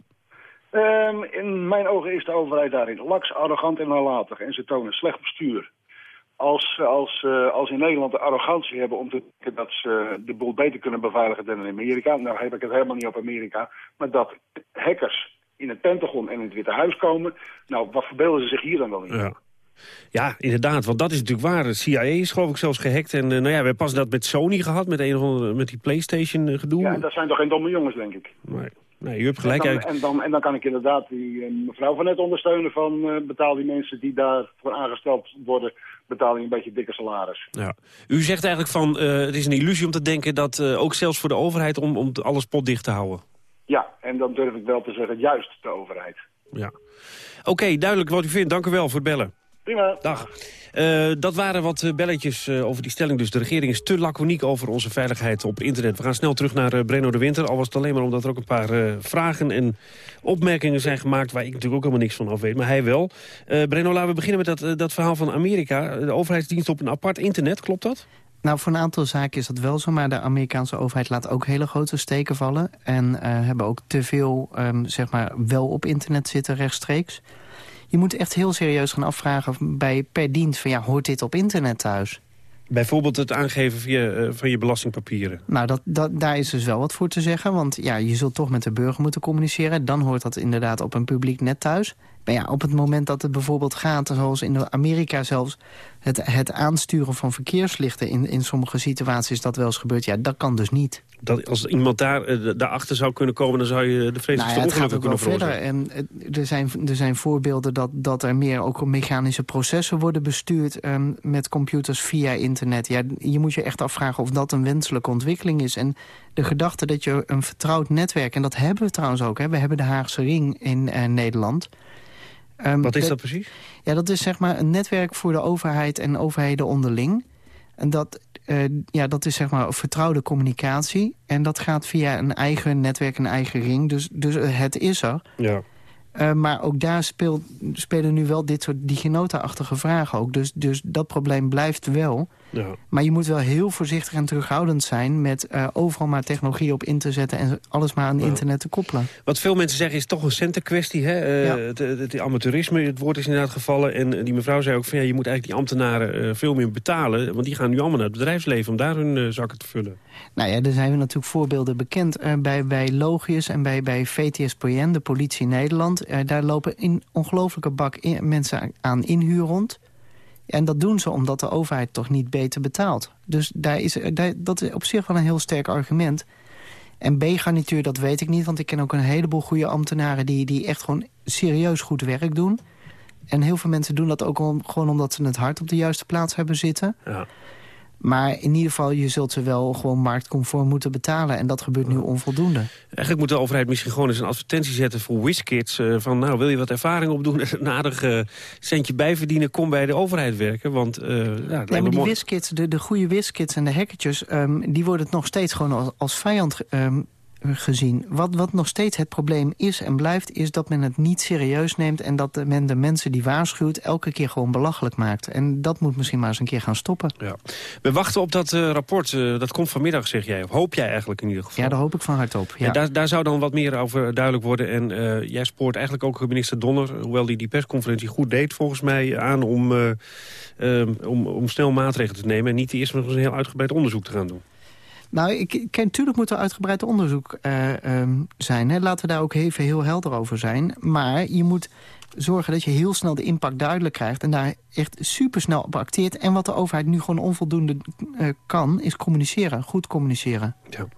Ehm, in mijn ogen is de overheid daarin laks, arrogant en nalatig. En ze tonen slecht bestuur. Als, als, eh, als in Nederland de arrogantie hebben om te denken dat ze de boel beter kunnen beveiligen dan in Amerika. Nou heb ik het helemaal niet op Amerika. Maar dat hackers in het Pentagon en in het Witte Huis komen. Nou, wat verbeelden ze zich hier dan wel in? Ja. Ja, inderdaad, want dat is natuurlijk waar. De CIA is geloof ik zelfs gehackt. En eh, nou ja, we hebben pas dat met Sony gehad, met, een of andere, met die Playstation eh, gedoe. Ja, dat zijn toch geen domme jongens, denk ik. Nee, nee u hebt gelijk. En dan, en, dan, en dan kan ik inderdaad die mevrouw van net ondersteunen van betaal die mensen die daarvoor aangesteld worden, betaal die een beetje dikke salaris. Ja. U zegt eigenlijk van, eh, het is een illusie om te denken dat eh, ook zelfs voor de overheid om, om alles potdicht te houden. Ja, en dan durf ik wel te zeggen, juist de overheid. Ja. Oké, duidelijk wat u vindt. Dank u wel voor het bellen. Prima. Dag. Eh, dat waren wat eh, belletjes eh, over die stelling. Dus de regering is te laconiek over onze veiligheid op internet. We gaan snel terug naar eh, Breno de Winter. Al was het alleen maar omdat er ook een paar eh, vragen en opmerkingen zijn gemaakt... waar ik natuurlijk ook helemaal niks van af weet, maar hij wel. Eh Breno, laten we beginnen met dat, dat verhaal van Amerika. De overheidsdienst op een apart internet, klopt dat? Nou, voor een aantal zaken is dat wel zo, maar de Amerikaanse overheid laat ook hele grote steken vallen. En eh, hebben ook te veel, ehm, zeg maar, wel op internet zitten rechtstreeks. Je moet echt heel serieus gaan afvragen bij per dienst van ja, hoort dit op internet thuis? Bijvoorbeeld het aangeven via, eh, van je belastingpapieren. Nou, dat, dat, daar is dus wel wat voor te zeggen. Want ja, je zult toch met de burger moeten communiceren. Dan hoort dat inderdaad op een publiek net thuis. Maar ja, op het moment dat het bijvoorbeeld gaat, zoals in Amerika zelfs... het, het aansturen van verkeerslichten in, in sommige situaties dat wel eens gebeurt... ja, dat kan dus niet. Dat als iemand daar, uh, daarachter zou kunnen komen... dan zou je de vreselijkste nou ja, ongelukken kunnen verder. En er, zijn, er zijn voorbeelden dat, dat er meer ook mechanische processen worden bestuurd... Um, met computers via internet. Ja, je moet je echt afvragen of dat een wenselijke ontwikkeling is. En de gedachte dat je een vertrouwd netwerk... en dat hebben we trouwens ook, hè, we hebben de Haagse Ring in uh, Nederland... Um, Wat is dat precies? Ja, dat is zeg maar een netwerk voor de overheid en overheden onderling. En dat, uh, ja, dat is zeg maar vertrouwde communicatie. En dat gaat via een eigen netwerk, een eigen ring. Dus, dus het is er. Ja. Uh, maar ook daar speelt, spelen nu wel dit soort diginota-achtige vragen ook. Dus, dus dat probleem blijft wel. Ja. Maar je moet wel heel voorzichtig en terughoudend zijn... met uh, overal maar technologie op in te zetten... en alles maar aan Ja. internet te koppelen. Wat veel mensen zeggen is toch een centenkwestie. Hè? Uh, Ja. het, het, amateurisme, het woord is inderdaad gevallen. En die mevrouw zei ook van ja, je moet eigenlijk die ambtenaren uh, veel meer betalen. Want die gaan nu allemaal naar het bedrijfsleven om daar hun zakken te vullen. Nou ja, er zijn natuurlijk voorbeelden bekend. Bij, bij Logius en bij, bij VTSPN, de politie Nederland... Daar lopen in ongelofelijke bak in, mensen aan inhuur rond... En dat doen ze omdat de overheid toch niet beter betaalt. Dus daar is, daar, dat is op zich wel een heel sterk argument. En B-garnituur, dat weet ik niet. Want ik ken ook een heleboel goede ambtenaren... die, die echt gewoon serieus goed werk doen. En heel veel mensen doen dat ook gewoon omdat ze het hart op de juiste plaats hebben zitten. Ja. Maar in ieder geval, je zult ze wel gewoon marktconform moeten betalen. En dat gebeurt nu onvoldoende. Eigenlijk moet de overheid misschien gewoon eens een advertentie zetten voor WizKids. Uh, van nou, wil je wat ervaring opdoen en (laughs) een aardig uh, centje bijverdienen... kom bij de overheid werken, want... Uh, ja, ja, maar die WizKids, de, de goede WizKids en de hackertjes... Um, die worden het nog steeds gewoon als, als vijand... Um, gezien. Wat, wat nog steeds het probleem is en blijft... is dat men het niet serieus neemt... en dat men de mensen die waarschuwt elke keer gewoon belachelijk maakt. En dat moet misschien maar eens een keer gaan stoppen. Ja. We wachten op dat uh, rapport. Uh, dat komt vanmiddag, zeg jij. Of hoop jij eigenlijk in ieder geval? Ja, daar hoop ik van harte op. Ja. En daar, daar zou dan wat meer over duidelijk worden. En uh, jij spoort eigenlijk ook minister Donner... hoewel die die persconferentie goed deed volgens mij... aan om, om, om snel maatregelen te nemen... en niet eerst nog eens een heel uitgebreid onderzoek te gaan doen. Nou, ik, ik, natuurlijk moet er uitgebreid onderzoek uh, um, zijn. Hè. Laten we daar ook even heel helder over zijn. Maar je moet zorgen dat je heel snel de impact duidelijk krijgt... en daar echt supersnel op acteert. En wat de overheid nu gewoon onvoldoende uh, kan, is communiceren. Goed communiceren. Ja.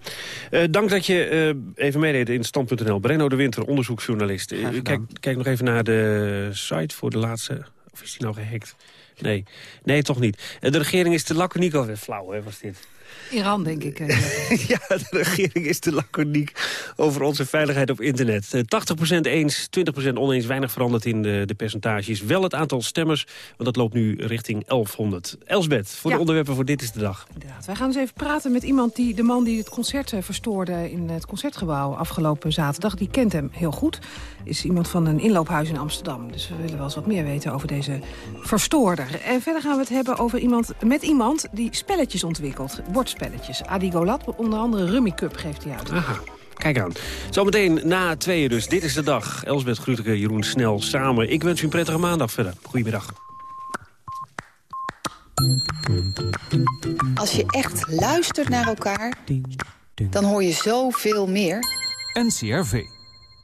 Uh, dank dat je uh, even meedeed in Stand.nl. Brenno de Winter, onderzoeksjournalist. kijk, kijk nog even naar de site voor de laatste... Of is die nou gehackt? Nee, nee toch niet. De regering is te laconiek alweer. Flauw, hè, was dit. Iran, denk ik. (laughs) ja, de regering is te laconiek over onze veiligheid op internet. 80% eens, 20% oneens, weinig veranderd in de, de percentages. Wel het aantal stemmers, want dat loopt nu richting 1100. Elsbeth, voor ja. de onderwerpen voor Dit is de Dag. Inderdaad. Wij gaan eens even praten met iemand die de man die het concert verstoorde... in het Concertgebouw afgelopen zaterdag. Die kent hem heel goed. Is iemand van een inloophuis in Amsterdam. Dus we willen wel eens wat meer weten over deze verstoorder. En verder gaan we het hebben over iemand, met iemand die spelletjes ontwikkelt. Bordspelletjes. Adi Golat, onder andere Rummy Cup geeft hij uit. Aha. Kijk aan. Zometeen na tweeën dus. Dit is de dag. Elsbeth Gruteke, Jeroen Snel samen. Ik wens u een prettige maandag verder. Goedemiddag. Als je echt luistert naar elkaar, dan hoor je zoveel meer. NCRV.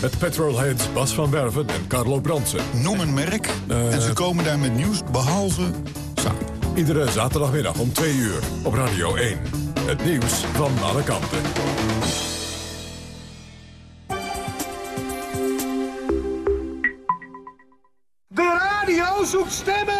Met petrolheads Bas van Werven en Carlo Bransen. Noem een merk uh, en ze komen daar met nieuws behalve samen. Iedere zaterdagmiddag om 2 uur op Radio 1. Het nieuws van alle kanten. De radio zoekt stemmen!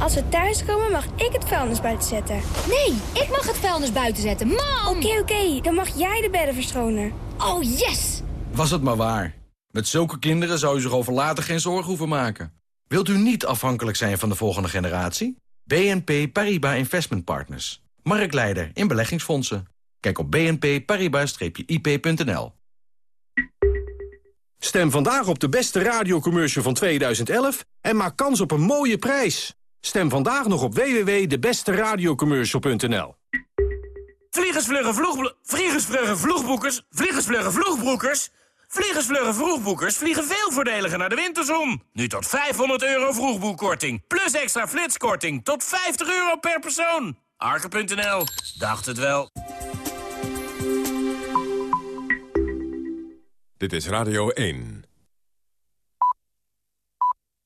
Als we thuiskomen mag ik het vuilnis buiten zetten. Nee, ik mag het vuilnis buiten zetten. Mam! Oké, okay, oké. Okay. Dan mag jij de bedden verschonen. Oh, yes! Was het maar waar. Met zulke kinderen zou u zich over later geen zorgen hoeven maken. Wilt u niet afhankelijk zijn van de volgende generatie? BNP Paribas Investment Partners. Marktleider in beleggingsfondsen. Kijk op bnpparibas-ip.nl. Stem vandaag op de beste radiocommercial van 2011 en maak kans op een mooie prijs. Stem vandaag nog op www.debesteradiocommercial.nl. Vliegersvluggen vloeg... Vliegersvluggen vloegboekers... Vliegersvluggen vloegboekers... Vliegersvluggen vroegboekers vliegen veel voordeliger naar de winterzon. Nu tot 500 euro vroegboekkorting. Plus extra flitskorting tot 50 euro per persoon. Arke.nl. Dacht het wel. Dit is Radio 1.